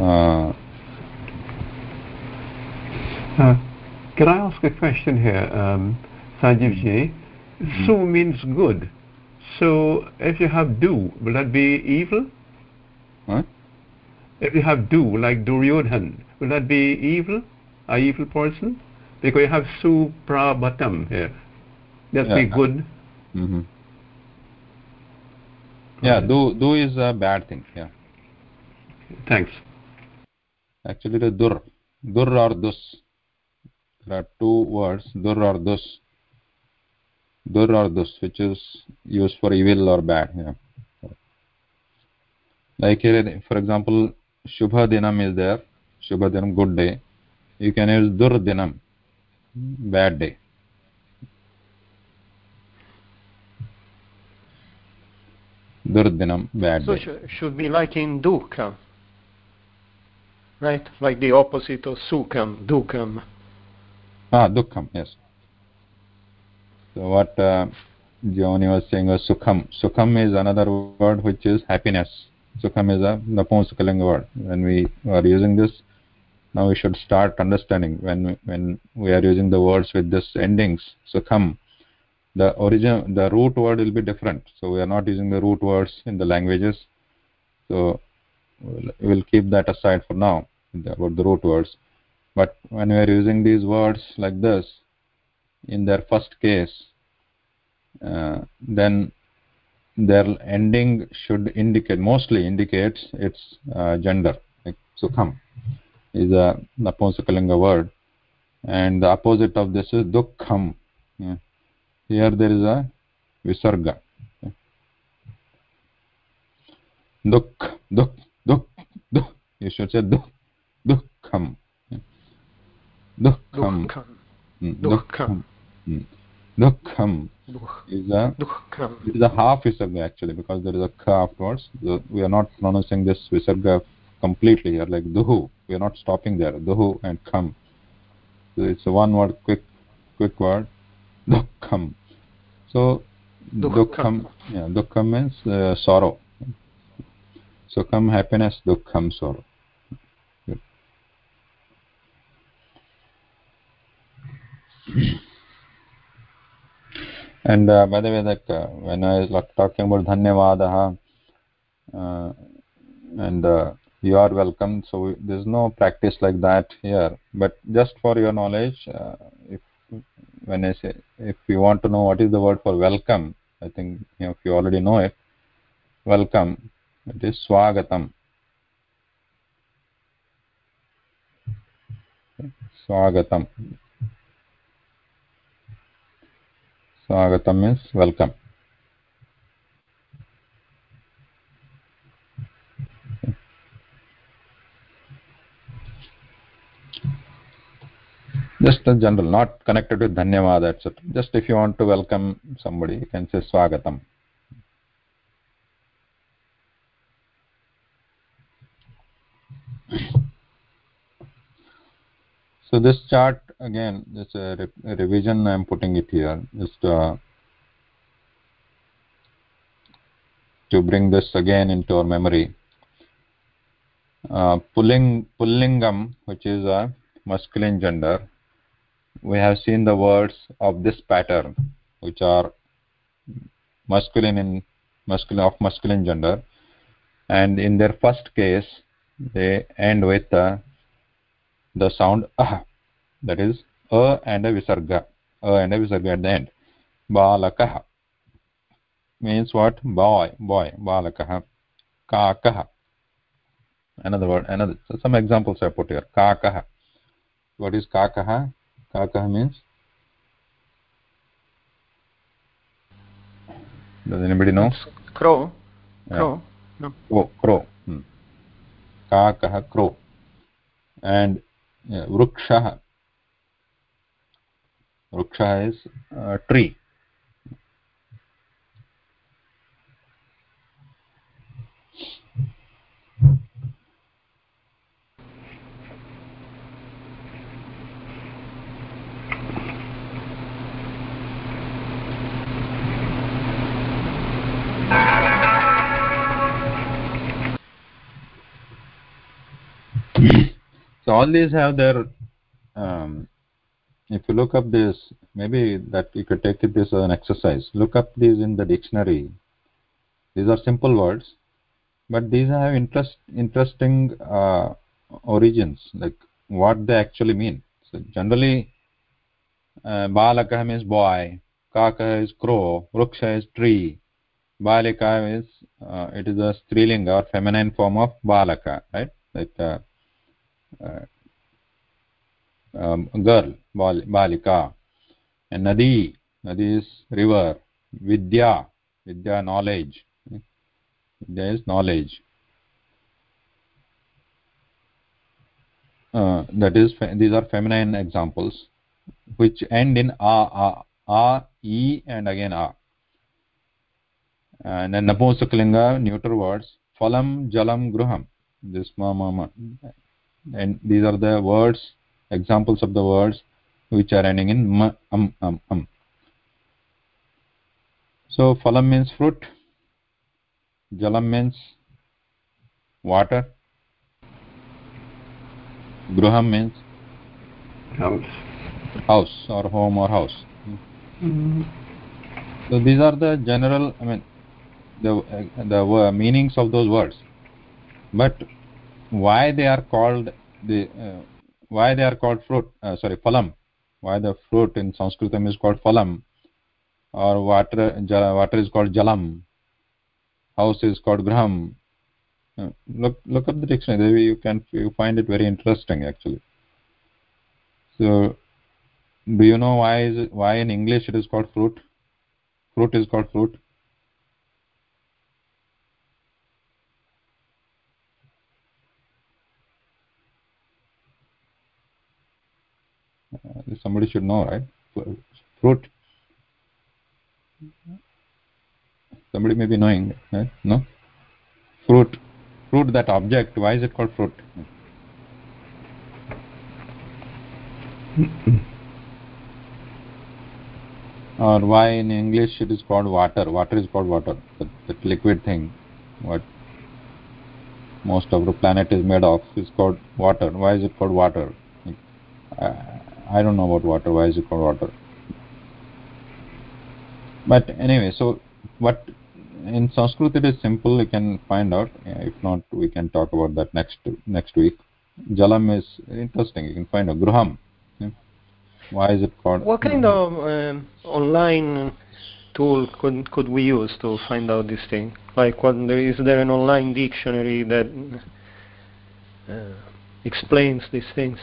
uh, uh, can I ask a question here, um, Sanjeev ji? Mm-hmm. Su means good. So if you have do, will that be evil? Huh? If you have do, like Duryodhan, will that be evil? A evil person? Because you have suprabhatam here. That's yeah. be good. Mm-hmm. Yeah, do do is a bad thing. Yeah. Thanks. Actually, the dur, dur or dus. There are two words, dur or dus. Dur or dus, which is used for evil or bad. Yeah. Like here, for example, Shubha Dinam is there. Shubha Dinam, good day. You can use Dur Dinam, bad day. Durdinam, bad so day. So should be like in Dukam, right? Like the opposite of Sukham, Dukam. Ah, Dukham, yes. So what uh, was saying was Sukham. Sukham is another word which is happiness. Sukham is a Napunsakalinga word. When we are using this, now we should start understanding when when we are using the words with this endings. Sukham, the origin, the root word will be different. So we are not using the root words in the languages. So we'll keep that aside for now about the root words but when we are using these words like this in their first case uh, then their ending should indicate mostly indicates its uh, gender like sukham is a napumsakalinga word. And the opposite of this is dukkham yeah. here there is a visarga. Dukh dukh dukh dukh. You should say dukh dukkham dukham. Dukham. Dukham. Is a is a half visarga actually because there is a ka afterwards we are not pronouncing this visarga completely here like duhu. We are not stopping there. Duhu and kham. So it's a one word quick quick word. Dukham. So dukham. Yeah dukham means uh, sorrow. So come happiness dukham sorrow and uh, by the way that uh, when i was like, talking about dhanyavadaha uh, and uh, you are welcome so there's no practice like that here but just for your knowledge uh, if when i say if you want to know what is the word for welcome i think you know, if you already know it welcome it is swagatam swagatam swagatam means welcome just a general not connected with dhanyawad etc just if you want to welcome somebody you can say swagatam so this chart again this a, re a revision i am putting it here just uh, to bring this again into our memory. Uh, pulling pullingam which is a masculine gender we have seen the words of this pattern which are masculine in masculine of masculine gender. And in their first case they end with uh, the sound ah that is a and a visarga a and a visarga at the end balakah means what boy boy balakah kakah another word another so some examples i put here kakah what is kakah kakah means does anybody know crow crow yeah. no oh crow hmm. kakah crow and yeah, vrukshah vrukshah is uh, tree. So all these have their um, if you look up this maybe that you could take it this as an exercise. Look up these in the dictionary. These are simple words but these have interest interesting uh, origins like what they actually mean. So generally uh, balaka means boy kaka is crow ruksha is tree balika is uh, it is a strilinga or feminine form of balaka right? Like uh, uh, um, girl bal balika. And nadi nadi is river. Vidya vidya knowledge. Vidya is knowledge. Uh, that is these are feminine examples which end in a a a e and again a. And then napusakalinga neuter words phalam jalam gruham. This mama and these are the words examples of the words which are ending in ma, um, um, um. So phalam means fruit, jalam means water, gruham means house, house or home or house. Mm-hmm. So these are the general, I mean, the the uh, meanings of those words. But why they are called the uh, why they are called fruit uh, sorry phalam. Why the fruit in sanskritam is called phalam or water water is called jalam. House is called gruham uh, look look up the dictionary. You can you find it very interesting actually. So do you know why is why in english it is called fruit? Fruit is called fruit uh, somebody should know right? Fruit. Somebody may be knowing right? no? Fruit. Fruit that object. Why is it called fruit? <coughs> Or why in english it is called water? Water is called water. That, that liquid thing what most of the planet is made of is called water. Why is it called water? Uh, I don't know about water. Why is it called water? But anyway, so what in Sanskrit it is simple. You can find out. If not, we can talk about that next next week. Jalam is interesting. You can find a Gruham. Why is it called? What kind of um, online tool could could we use to find out this thing? Like, what is there an online dictionary that uh, explains these things?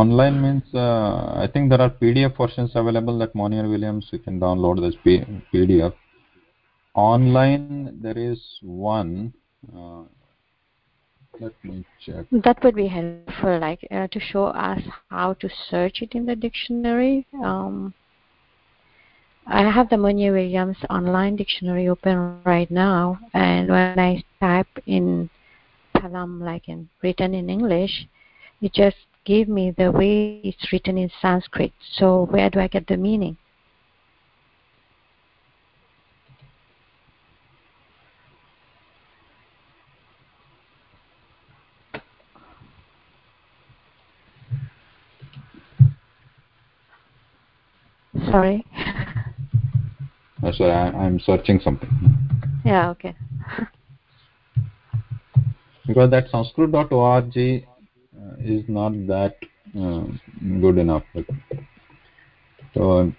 Online means uh, i think there are pdf versions available that monier williams you can download this pdf online there is one uh, let me check. That would be helpful like uh, to show us how to search it in the dictionary. Um, I have the Monier Williams online dictionary open right now, and when I type in Palam, like in written in English, it just give me the way it's written in Sanskrit. So where do I get the meaning? Sorry. <laughs> Sorry, I, I'm searching something. Yeah, okay. because that sanskrit.org is not that uh, good enough. So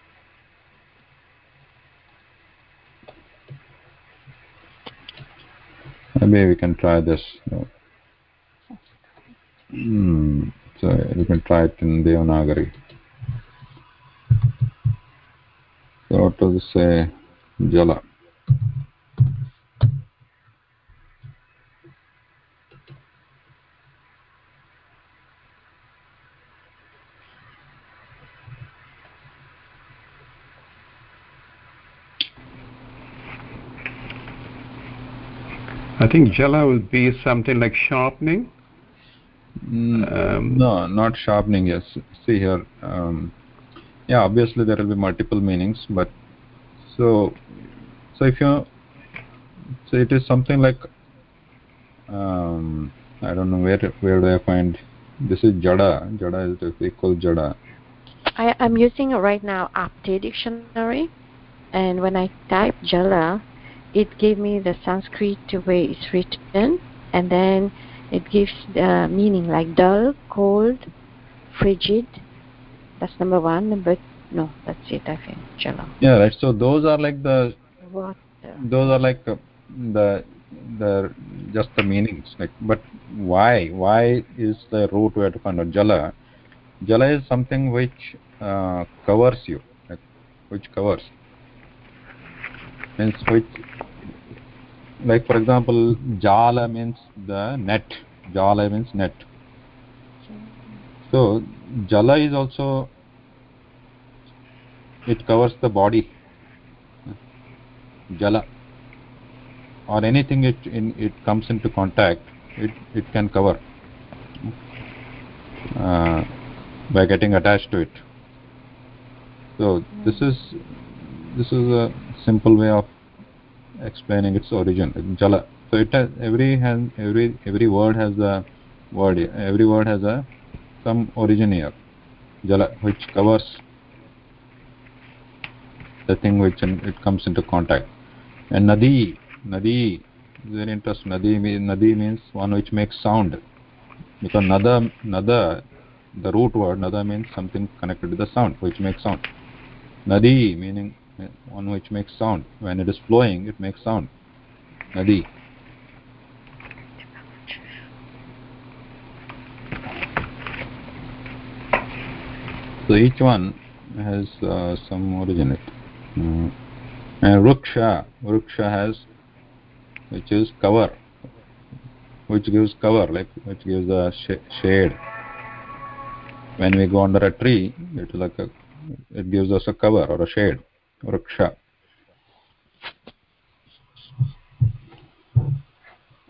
maybe we can try this. Hmm. so we can try it in devanagari. So what does it say? Jala I think jala will be something like sharpening. Mm, um, no, not sharpening. Yes. See here. Um, yeah, obviously there will be multiple meanings, but so so if you so it is something like um, I don't know where where do I find this is jada. Jada is equal jada. I am using right now Apte dictionary, and when I type jala, it gave me the Sanskrit way it's written, and then it gives the meaning like dull, cold, frigid. That's number one. Number no, that's it. I think Jala. Yeah, right. So those are like the. What? Those are like uh, the the just the meanings. Like, but why? Why is the root word to find out Jala? Jala is something which uh, covers you, like, which covers means which like for example jala means the net. Jala means net. So jala is also it covers the body. Jala. Or anything it in it comes into contact it it can cover uh, by getting attached to it. So this is this is a simple way of explaining its origin. Jala. So it has every has every every word has a word every word has a some origin here. Jala which covers the thing which it comes into contact. And nadi nadi very interesting. Nadi nadi means one which makes sound. Because nada nada the root word nada means something connected to the sound which makes sound. Nadi meaning one which makes sound. When it is flowing it makes sound. Nadi. So each one has uh, some origin it. Uh, and ruksha. Ruksha has which is cover. Which gives cover like which gives a sh shade. When we go under a tree it like a it gives us a cover or a shade Vriksha.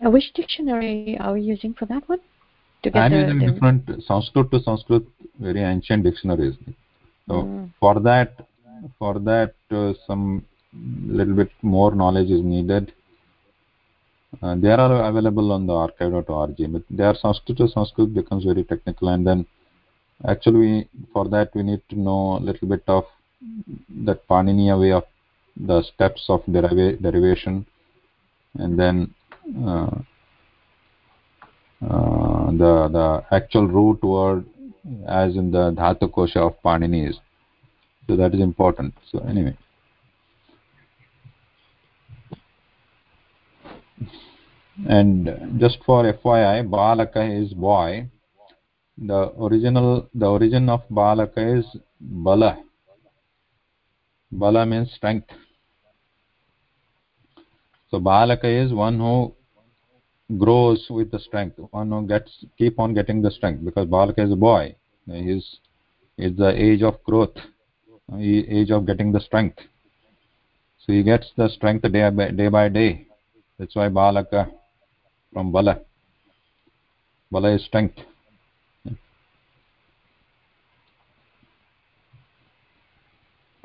Uh, which dictionary are we using for that one? I'm using the... different Sanskrit to Sanskrit, very ancient dictionaries. So mm. for that, for that, uh, some little bit more knowledge is needed. Uh, they are available on the archive.org, but they are Sanskrit to Sanskrit becomes very technical, and then actually for that we need to know a little bit of that Paniniya way of the steps of deriva derivation. And then uh, uh, the the actual root word as in the dhatu kosha of Panini is. So that is important. So anyway. And just for FYI balaka is boy. The original the origin of balaka is bala bala means strength. So balaka is one who grows with the strength one who gets keep on getting the strength because balaka is a boy. He is the age of growth age of getting the strength. So he gets the strength day by day by day. That's why balaka from bala. Bala is strength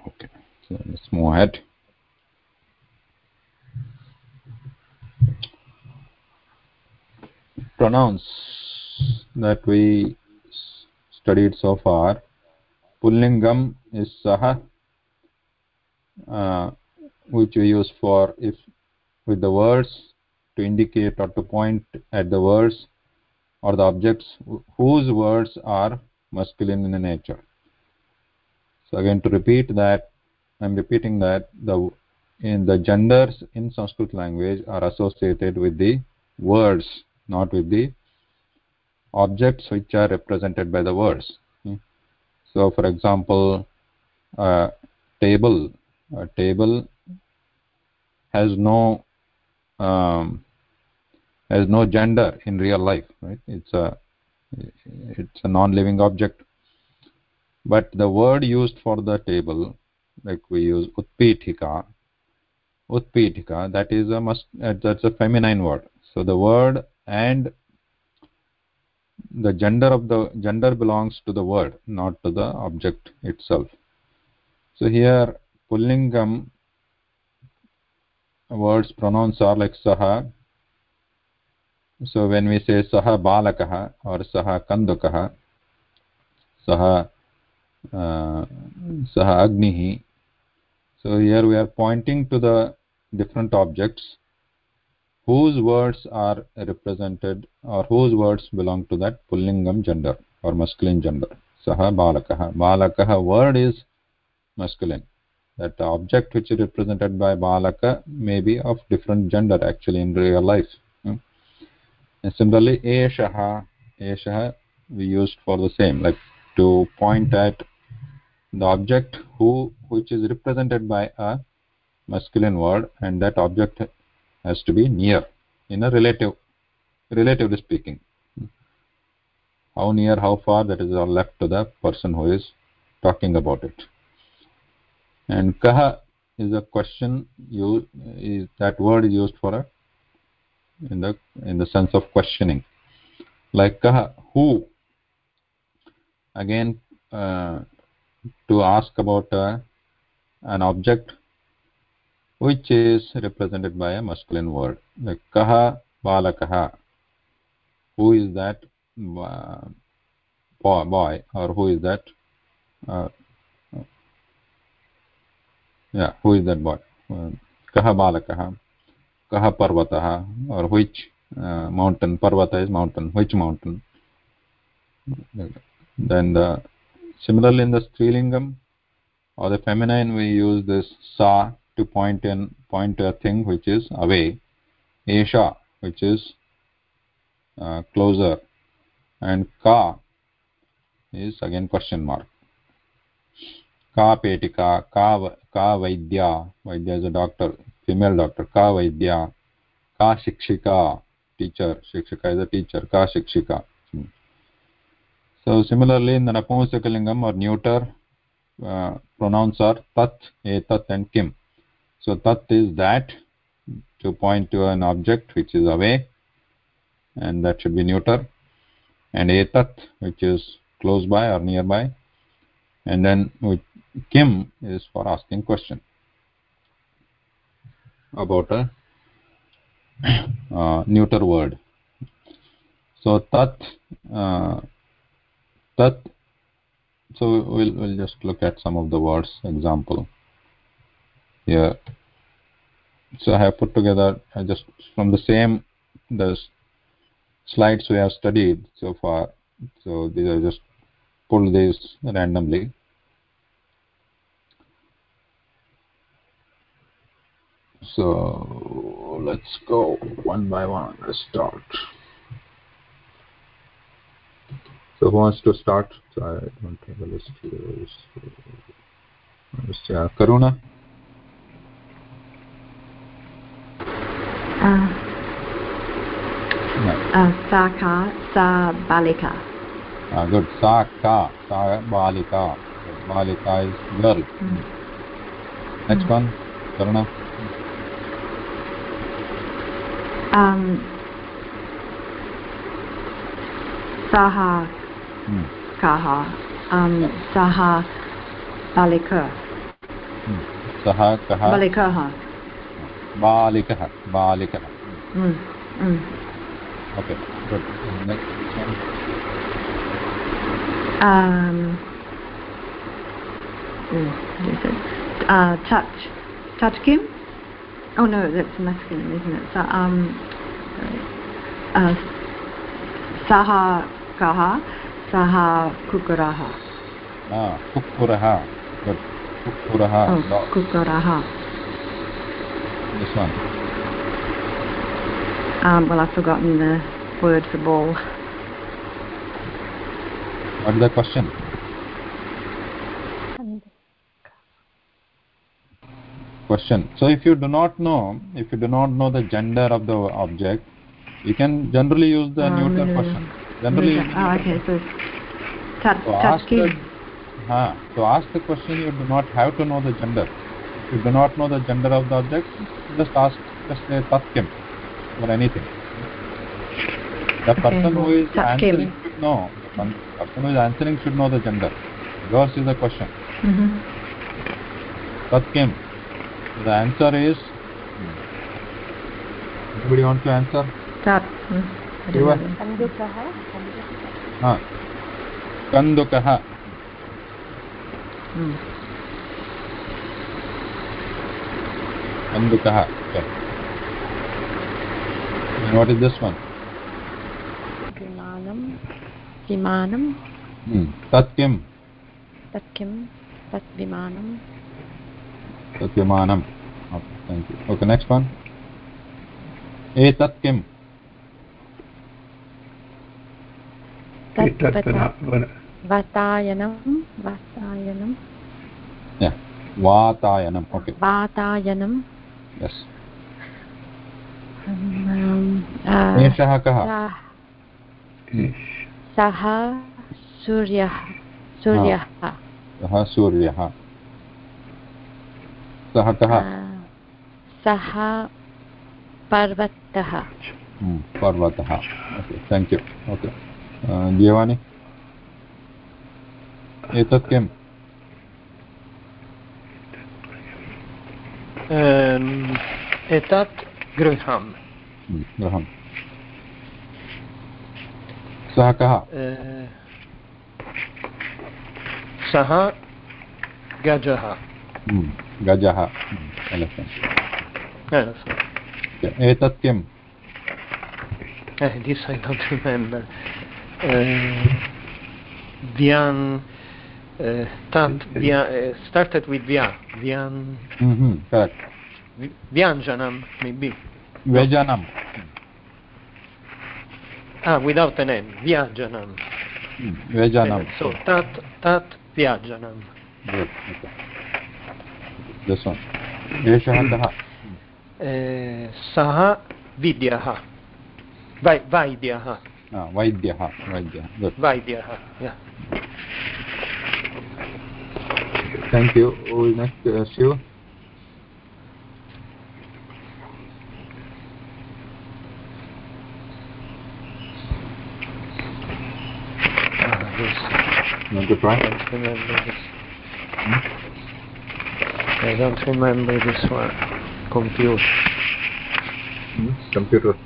okay let's move ahead pronouns that we studied so far. Pullingam is saha uh, which we use for if with the words to to indicate or to point at the words or the objects whose words are masculine in nature. So again to repeat that i'm repeating that the in the genders in sanskrit language are associated with the words not with the objects which are represented by the words. So for example a table a table has no um, has no gender in real life right? It's a it's a non-living object. But the word used for the table like we use utpithika utpithika that is a must uh, that's a feminine word so the word and the gender of the gender belongs to the word not to the object itself so here pullingam words pronouns are like saha so when we say saha balakah or saha kandukah saha uh, saha agnihi so here we are pointing to the different objects whose words are represented or whose words belong to that pullingam gender or masculine gender. Saha balakah. Balakah word is masculine. That object which is represented by balaka may be of different gender actually in real life. Hmm? and similarly eshaha eshaha we used for the same like to point at the object who which is represented by a masculine word and that object has to be near in a relative relatively speaking. How near how far that is all left to the person who is talking about it. And kaha is a question you is that word is used for a in the in the sense of questioning. Like kaha who? Again uh, to ask about uh, an object which is represented by a masculine word like kaha balakaha who is that uh, boy or who is that uh, yeah who is that boy kaha balakah kaha parvatah or which uh, mountain parvata is mountain which mountain then the similarly in the strilingam or the feminine we use this sa to point in point to a thing which is away. Esha which is uh, closer. And ka is again question mark. Ka petika ka ka vaidya. Vaidya is a doctor female doctor. Ka vaidya ka shikshika teacher. Shikshika is a teacher. Ka shikshika. So similarly in the napunsaka or neuter uh, pronouns are tat etat and kim. So tat is that to point to an object which is away and that should be neuter. And etat which is close by or nearby. And then with kim is for asking question. About a <coughs> uh, neuter word. So tat uh, tat so we'll we'll just look at some of the words example. Here. So i have put together uh, just from the same the slides we have studied so far. So these are just pulled these randomly. So let's go one by one. Let's start so who wants to start? So i don't have a list here. Uh, karuna? Uh, uh, saka sa balika. Uh, good. Saka sa balika. Balika is girl mm. next mm. One karuna saha kaha saha balika saha. Kaha balikaha balikah balikah mm. Mm. okay good. Next one. Um mm, uh, touch touch kim? Oh no that's masculine isn't it? So um uh, saha kaha, saha kukuraha. Ah, kukuraha. Good. Kukuraha. Oh, No, kukuraha. this one. Um, well, I've forgotten the word for ball. What is the question? Question. So if you do not know, if you do not know the gender of the object, you can generally use the Um, neuter uh, question. Generally, Oh, okay, so tat, So ask the, tatki. huh, to ask the question, you do not have to know the gender. If you do not know the gender of the object, just ask, just say tatkim or anything. The person who is Tatkim. answering should know. The person who is answering should know the gender. Yours is the question. Mm-hmm. Tatkim. So the answer is. Anybody want to answer? Tat. Mm, I don't Shiva? know. Huh. Kandukaha. Mm. Kandukaha. Okay. And what is this one? Vimanam. Vimanam. Hmm. Tatkim. Tat kim? Tat vimanam. Tatvimanam. सूर्य वातायनं वातायनम् okay. एषः कः? सः सूर्यः सूर्यः। सः सूर्यः। सः कः? सः पर्वतः। पर्वतः। ओके थेङ्क् यू ओके देवानि? एतत् किम्? एतत् गृहं गृहं सः कः? सः गजः। गजः। एतत् किम्? uh, this I don't remember. Uh, Vyan, uh, tat, vya, uh, started with Vya. Vyan, Mm-hmm, correct Vi- Vyanjanam, maybe. व्यजनं Ah, without an N. Vyajanam. Hmm, व्यजनं Uh, so, tat, tat, Vyajanam. Good, okay. this one एषः कः Uh, सः विद्यः वै वैद्यः Ah, वैद्यः वैद्यः good वैद्यः yeah. thank you who is next uh, Shiv Ah, this. you want to try I don't remember this. I don't remember this one. Computer. Hmm, computer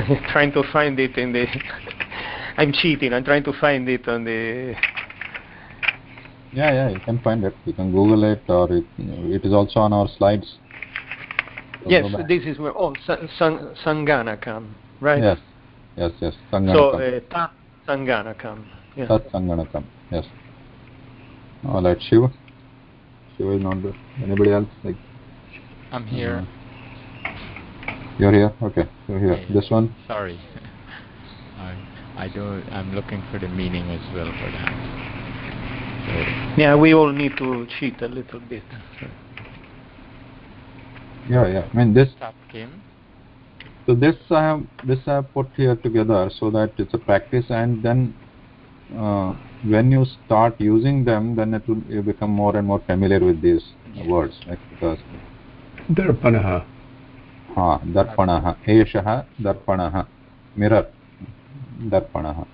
<laughs> trying to find it in the. <laughs> I'm cheating. I'm trying to find it on the. Yeah, yeah, you can find it. You can Google it, or it, it is also on our slides. So Yes, go this is where. Oh, Sa- Sang- Sanganakam, right? Yes, yes, yes. So, Sanganakam. uh, Tat Sanganakam. Yeah. Tat Sanganakam. Yes. All right, Shiva. Shiva is not there. Anybody else? Like I'm here. uh, you're here. Okay, you're here. Yeah, yeah. This one. Sorry. <laughs> I I don't. I'm looking for the meaning as well for that. So Yeah, we all need to cheat a little bit. Yeah, yeah. I mean this. Tapkin. So this I have this I have put here together so that it's a practice, and then uh, when you start using them, then it will you become more and more familiar with these Yes. words, right? Because Darpanaha. हा दर्पणः एषः दर्पणः mirror darpanaha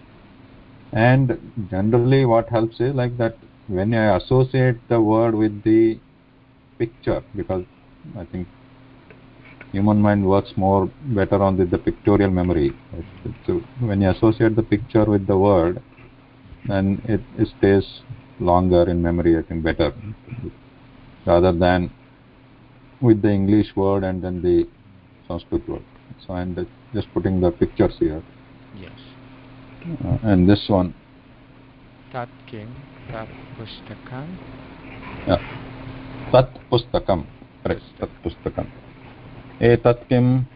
and generally what helps is like that when i associate the word with the picture because i think human mind works more better on the, the pictorial memory right? so when you associate the picture with the word then it, it stays longer in memory i think better rather than with the English word and then the Sanskrit word. So I'm just putting the pictures here. Yes. Uh, and this one. Tat kim, tat pustakam. Yeah. Tat pustakam. Correct. Tat pustakam. Etat kim.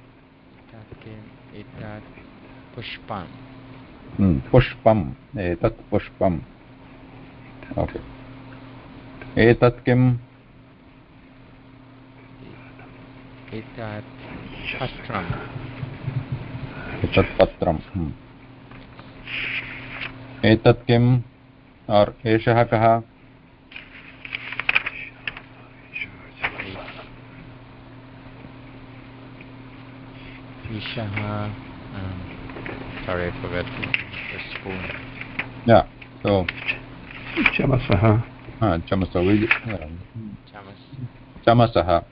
Tat kim, etat pushpam. Hmm. Pushpam. Etat pushpam. Okay. Etat kim. Etat Etat patram. Hmm. एतत् किम् और एषः कः एषः sorry I forgot the spoon yeah so chamasah ah chamasah we chamas chamasah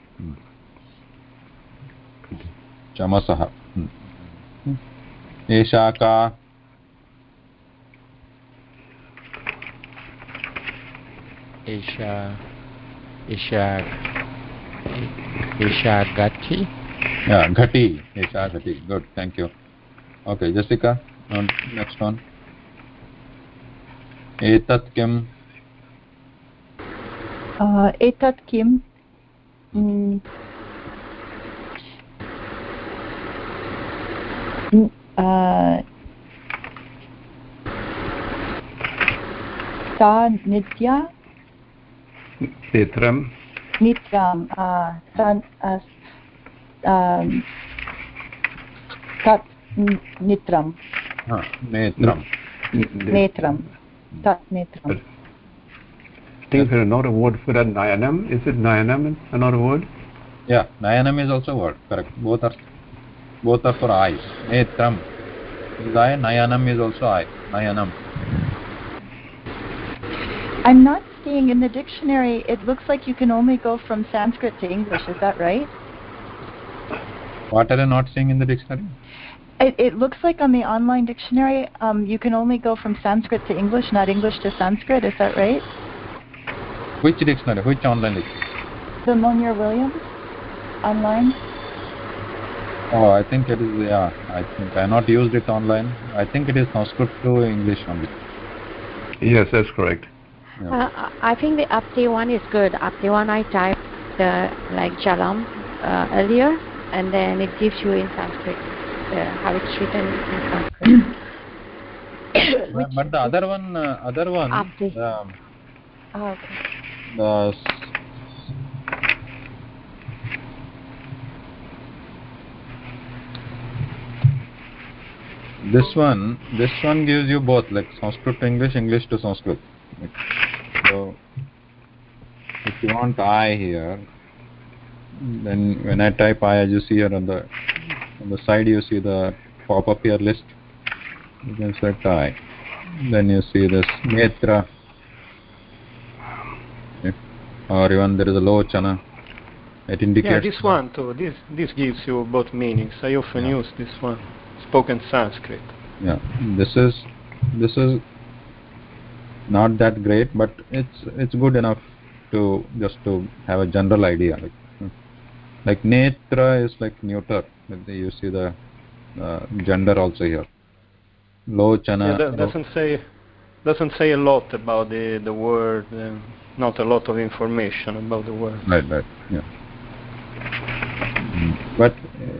चमसः। एषा का एषा एषा घटी एषा घटि। Good thank you okay Jessica next one एतत् किम्? Uh, एतत् किम्? Hmm. Hmm. सा नित्या नेत्रं नित्रां तत् नित्रं नेत्रं नेत्रं तत् नेत्रं I think there's another word for that, nayanam. Is it nayanam another word? Yeah, nayanam is also a word. Correct. Both are both are for eyes. Netram is eye. Nayanam is also eye. Nayanam. I'm not seeing in the dictionary, it looks like you can only go from Sanskrit to English. Is that right? What are you not seeing in the dictionary? It, it looks like on the online dictionary, um, you can only go from Sanskrit to English, not English to Sanskrit. Is that right? Which dictionary? Which online dictionary? The Monier Williams online. Oh, I think it is, yeah, I think I not used it online. I think it is Sanskrit to English only. Yes, that's correct. Yeah. Uh, I think the Apte one is good. Apte one I typed the, like Jalam uh, earlier, and then it gives you in Sanskrit uh, how it's written in Sanskrit. <coughs> Which, but the other one, uh, other one, Apte. Um, oh, okay. the this one this one gives you both like sanskrit to english english to sanskrit. So if you want i here then when i type i as you see here on the on the side you see the pop up here list. You can select i. Then you see this netra. Okay. or even there is a lochana. It indicates yeah this one too. This this gives you both meanings. I often yeah. use this one spoken sanskrit. Yeah this is this is not that great but it's it's good enough to just to have a general idea like like netra is like neuter you see the uh, gender also here. Lochana yeah, that doesn't say doesn't say a lot about the the word uh, not a lot of information about the word. Right right yeah. Mm. but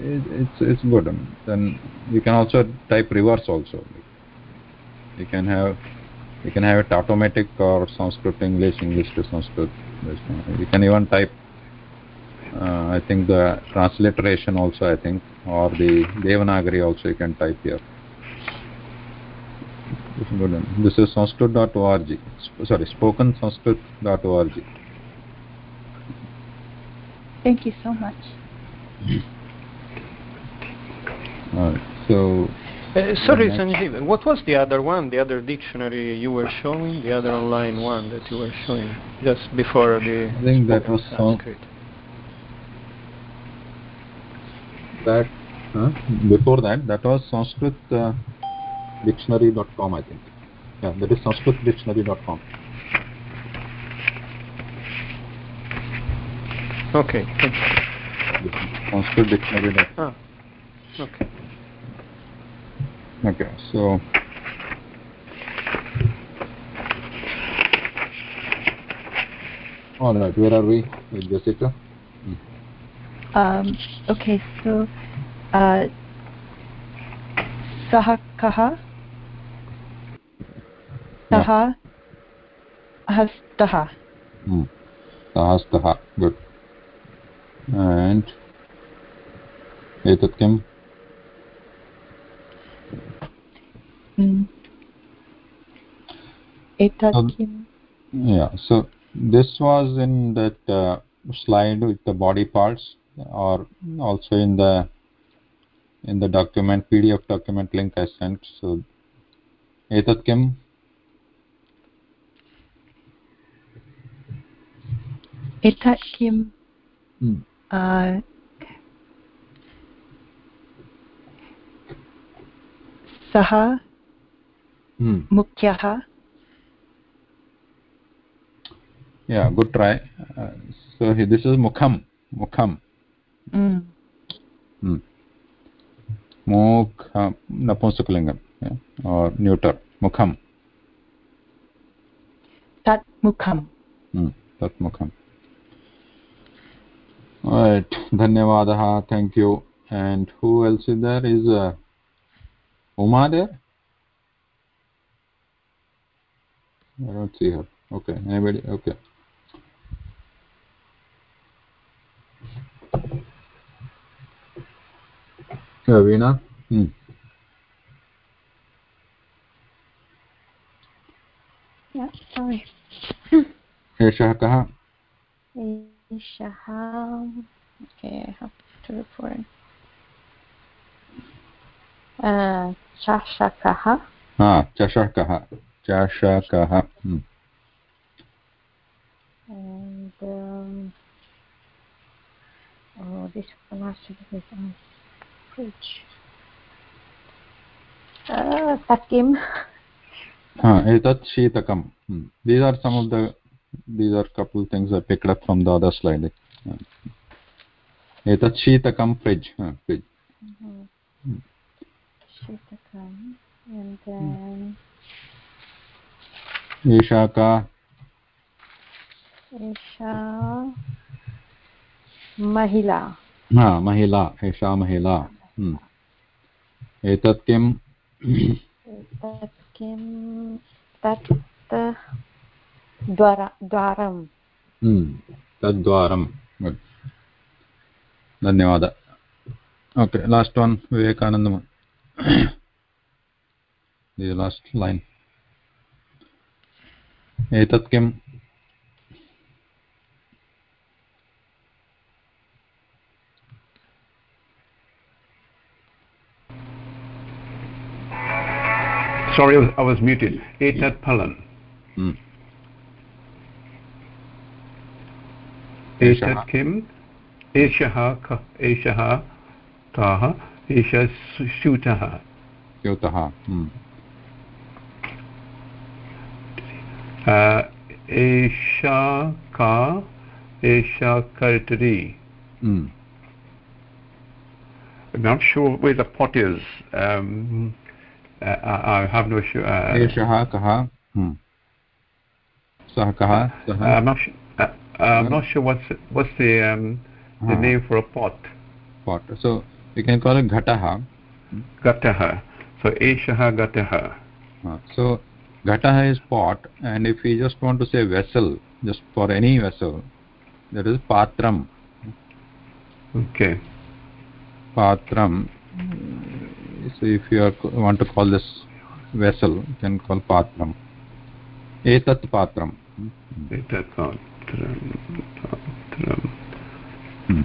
it's it's good. Then you can also type reverse also. You can have you can have it automatic or sanskrit english english to sanskrit. You can even type uh, i think the transliteration also i think or the devanagari also you can type here. This is, good. this is sanskrit.org sorry spoken sanskrit.org thank you so much <laughs> right so uh, sorry, Sanjeev, what was the other one, the other dictionary you were showing, the other online one that you were showing just before the I think that was Sanskrit? That, huh? before that, that was Sanskrit uh, dictionary.com, I think. Yeah, that is sanskritdictionary.com. Okay. Sanskrit dictionary. Ah. Okay. Okay. So. All right. Where are we with Jessica? Um, okay. So. Uh, सः कः सः हस्तः सः स्तः good and एतत् किम् Mm. Yeah so this was in that uh, slide with the body parts or also in the in the document pdf document link i sent. So etat kim? Etat kim. Hmm. uh, सः मुख्यः yeah good try uh, so this is mukham mukham mm. mm. mukha napunskalingam yeah, or neuter mukham tat mukham mm, tat mukham all right dhanyawadaha thank you and who else is there is uh, uma there i don't see her okay anybody okay Yeah, Veena? Hmm. Yeah, sorry. एषः कः एषः okay I have to report uh, चषकः हा चषकः चषकः and um, oh this one has to be on fridge uh, takim etat sheetakam these are some of the these are couple things i picked up from the other slide etat sheetakam fridge uh, fridge mm -hmm. sheetakam and then एषा का। एषा महिला। हा महिला एषा महिला। एतत् किम् एतत् किं? तत् द्वारं तद्वारं धन्यवाद। ओके लास्ट् वन् विवेकानन्दम् लास्ट् लैन् एतत् किम् sorry I was, muted etat palan एतत् किम् एषः क एषः कः एषः स्यूतः स्यूतः एषा का एषा कर्तरी I'm not sure where the pot is. Um, I, I have no sure. एषः कः सः कः I'm not sure. Uh, I'm not sure what's what's the um, the uh -huh. name for a pot. Pot. So you can call it ghataha. Ghataha. So eshaha ghataha. Uh, so ghataha is pot, and if we just want to say vessel, just for any vessel, that is patram. Okay. Patram. So if you are, want to call this vessel, you can call patram. Etat patram. Etat patram. patram. Hmm.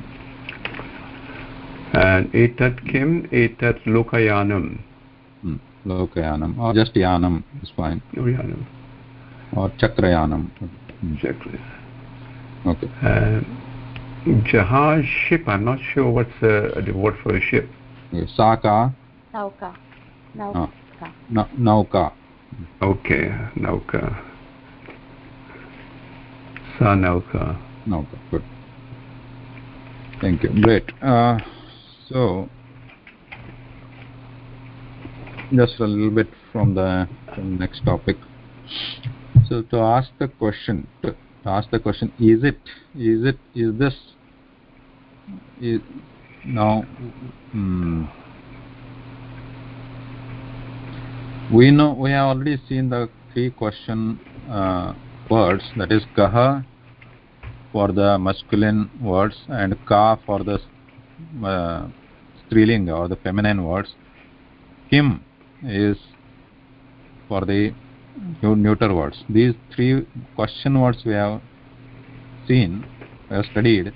And etat kim? Etat lokayanam. Hmm. Lokayanam. Or just yanam is fine. Oh, yanam. Or chakrayanam. Hmm. Chakra. Okay. Uh, Jahaz ship, I'm not sure what's uh, the word for a ship. Saka. Nauka. Nauka. Ah. Nauka. Okay, Nauka. Sa Nauka. Nauka, good. thank you great uh, so just a little bit from the, from the next topic. So to ask the question to ask the question is it is it is this is now hmm, we know we have already seen the three question uh, words that is kaha for the masculine words and ka for the uh, strilinga or the feminine words. Kim is for the neuter words. These three question words we have seen we have studied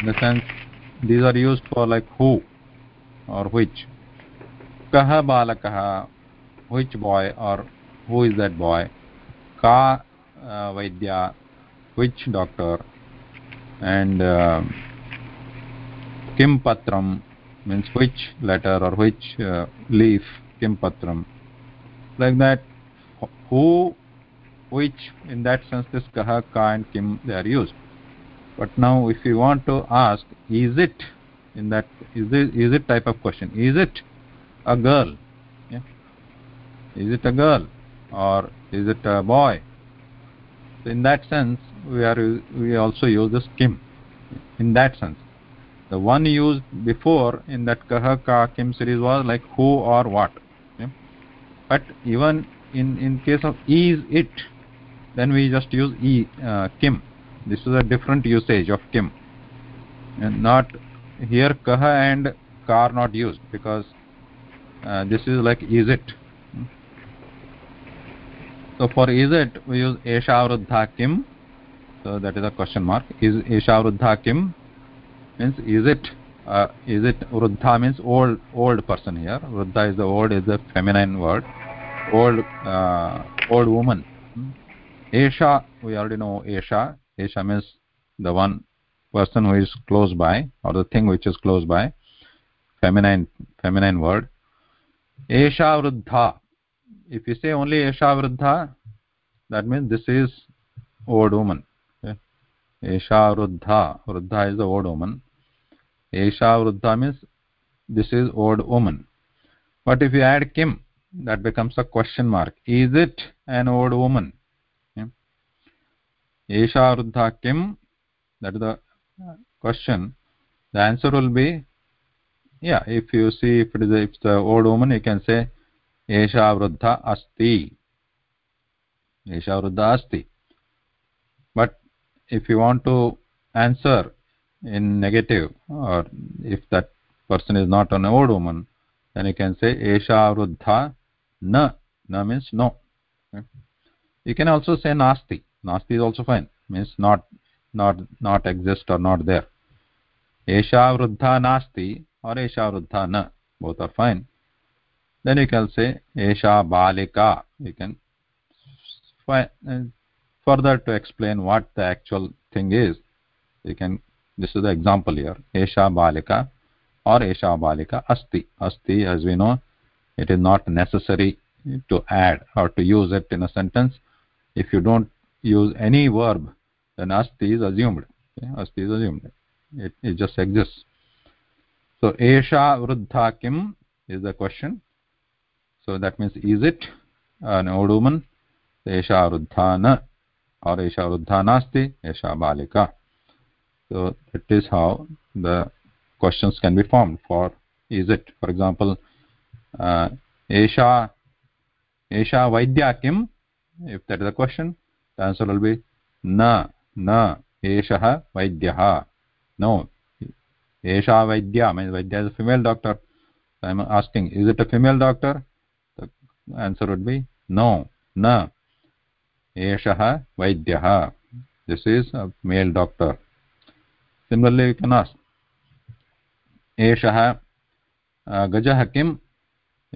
in the sense these are used for like who or which. Kaha balakah which boy or who is that boy? Ka uh, vaidya which doctor? And uh, kim patram means which letter or which uh, leaf kim patram. Like that who which in that sense this kaha ka and kim they are used. But now if you want to ask is it in that is it is it type of question is it a girl? Yeah? is it a girl or is it a boy? So in that sense we are we also use this kim. In that sense. The one used before in that kaha ka kim series was like who or what? But even in in case of is it then we just use e uh, kim. This is a different usage of kim. And not here kaha and are not used because uh, this is like is it. So for is it we use esha vruddha kim. So that is a question mark. Is esha vruddha kim? Means is it uh, is it vruddha means old old person here. Vruddha is the old is the feminine word old uh, old woman esha we already know esha esha means the one person who is close by or the thing which is close by feminine feminine word esha vruddha if you say only esha vruddha that means this is old woman okay? esha vruddha vruddha is the old woman esha vruddha means this is old woman but if you add kim that becomes a question mark. Is it an old woman? Esha vruddha kim that is the uh, question. The answer will be yeah if you see if it is if the old woman you can say esha vruddha asti. Esha vruddha asti. But if you want to answer in negative or if that person is not an old woman then you can say esha vruddha na na means no okay. you can also say nasti nasti is also fine means not not not exist or not there esha vruddha nasti or esha vruddha na both are fine then you can say esha balika you can uh, further to explain what the actual thing is you can this is the example here esha balika or esha balika asti asti as we know it is not necessary to add or to use it in a sentence. If you don't use any verb then asti is assumed. Okay? asti is assumed. It, it just exists. So esha vruddha kim is the question. So that means is it an old woman? Esha vruddha na or esha vruddha nasti? Esha balika. So that is how the questions can be formed for is it. For example uh, esha esha vaidya kim if that is a question the answer will be na na eshah vaidyah no esha vaidya means vaidya is a female doctor. I am asking is it a female doctor? The answer would be no na eshah vaidyah this is a male doctor. Similarly you can ask eshah gajah kim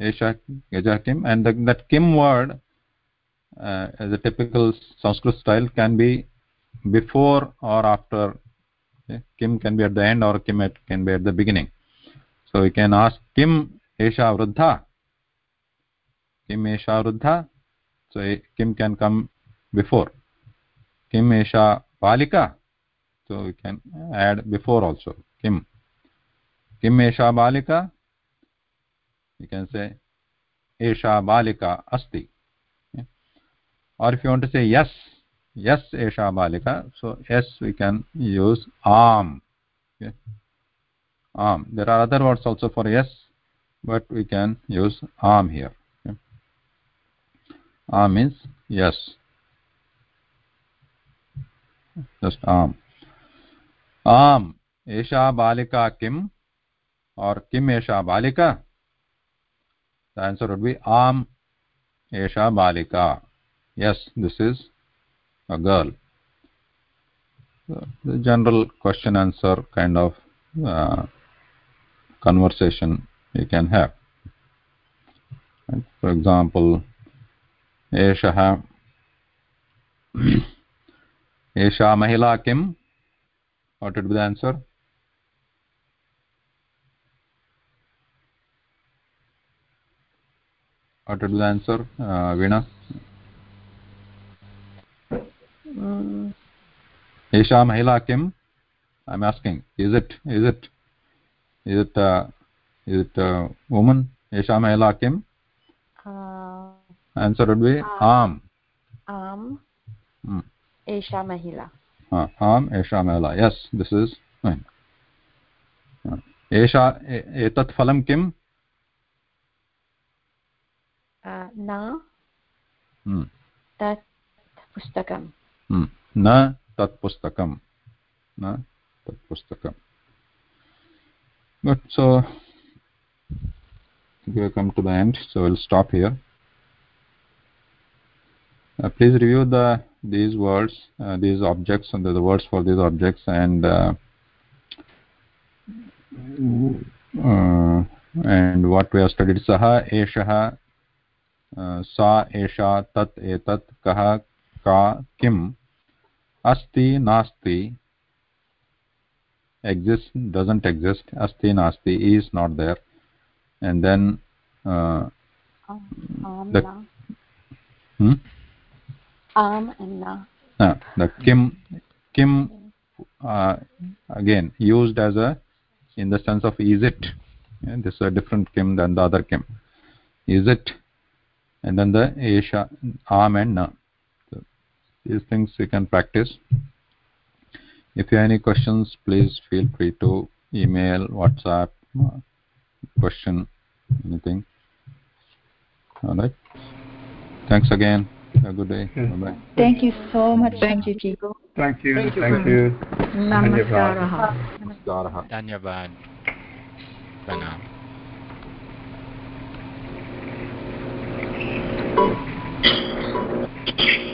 esha gajah kim and the, that kim word uh, as a typical sanskrit style can be before or after okay? kim can be at the end or kim at, can be at the beginning so we can ask kim esha vruddha kim esha vruddha so kim can come before kim esha balika so we can add before also kim kim esha balika you can say esha balika asti okay. or if you want to say yes yes esha balika so yes we can use am okay am there are other words also for yes but we can use am here okay. am means yes just am am esha balika kim or kim esha balika the answer would be am esha balika yes this is a girl so the general question answer kind of uh, conversation you can have right? for example एषः एषा महिला किम् what would be the answer what would be the answer uh, veena? एषा महिला किम् I am asking is it is it is it is it woman एषा महिला किम् आन्सर् वुड् बि आम् आम् एषा महिला आम् एषा महिला यस् दिस् इस् एषा एतत् फलं किम् न तत् पुस्तकं न तत् पुस्तकं न तत् पुस्तकं good so we have come to the end so we'll stop here uh, please review the these words uh, these objects and the, the words for these objects and uh, uh, and what we have studied saha eshah सा एषा तत् एतत् कः का किम् अस्ति नास्ति exists doesn't exist asti nasti is not there and then uh, um, the hmm? am and na uh, the kim kim uh, again used as a in the sense of is it and this is a different kim than the other kim is it and then the esha am and na. So these things you can practice. If you have any questions please feel free to email whatsapp uh, question anything. All right. Thanks again. Have a good day. Bye bye thank you so much thank you. Thank you, thank you. namaskar. Namaskar. Dhanyawad pranam Thank you.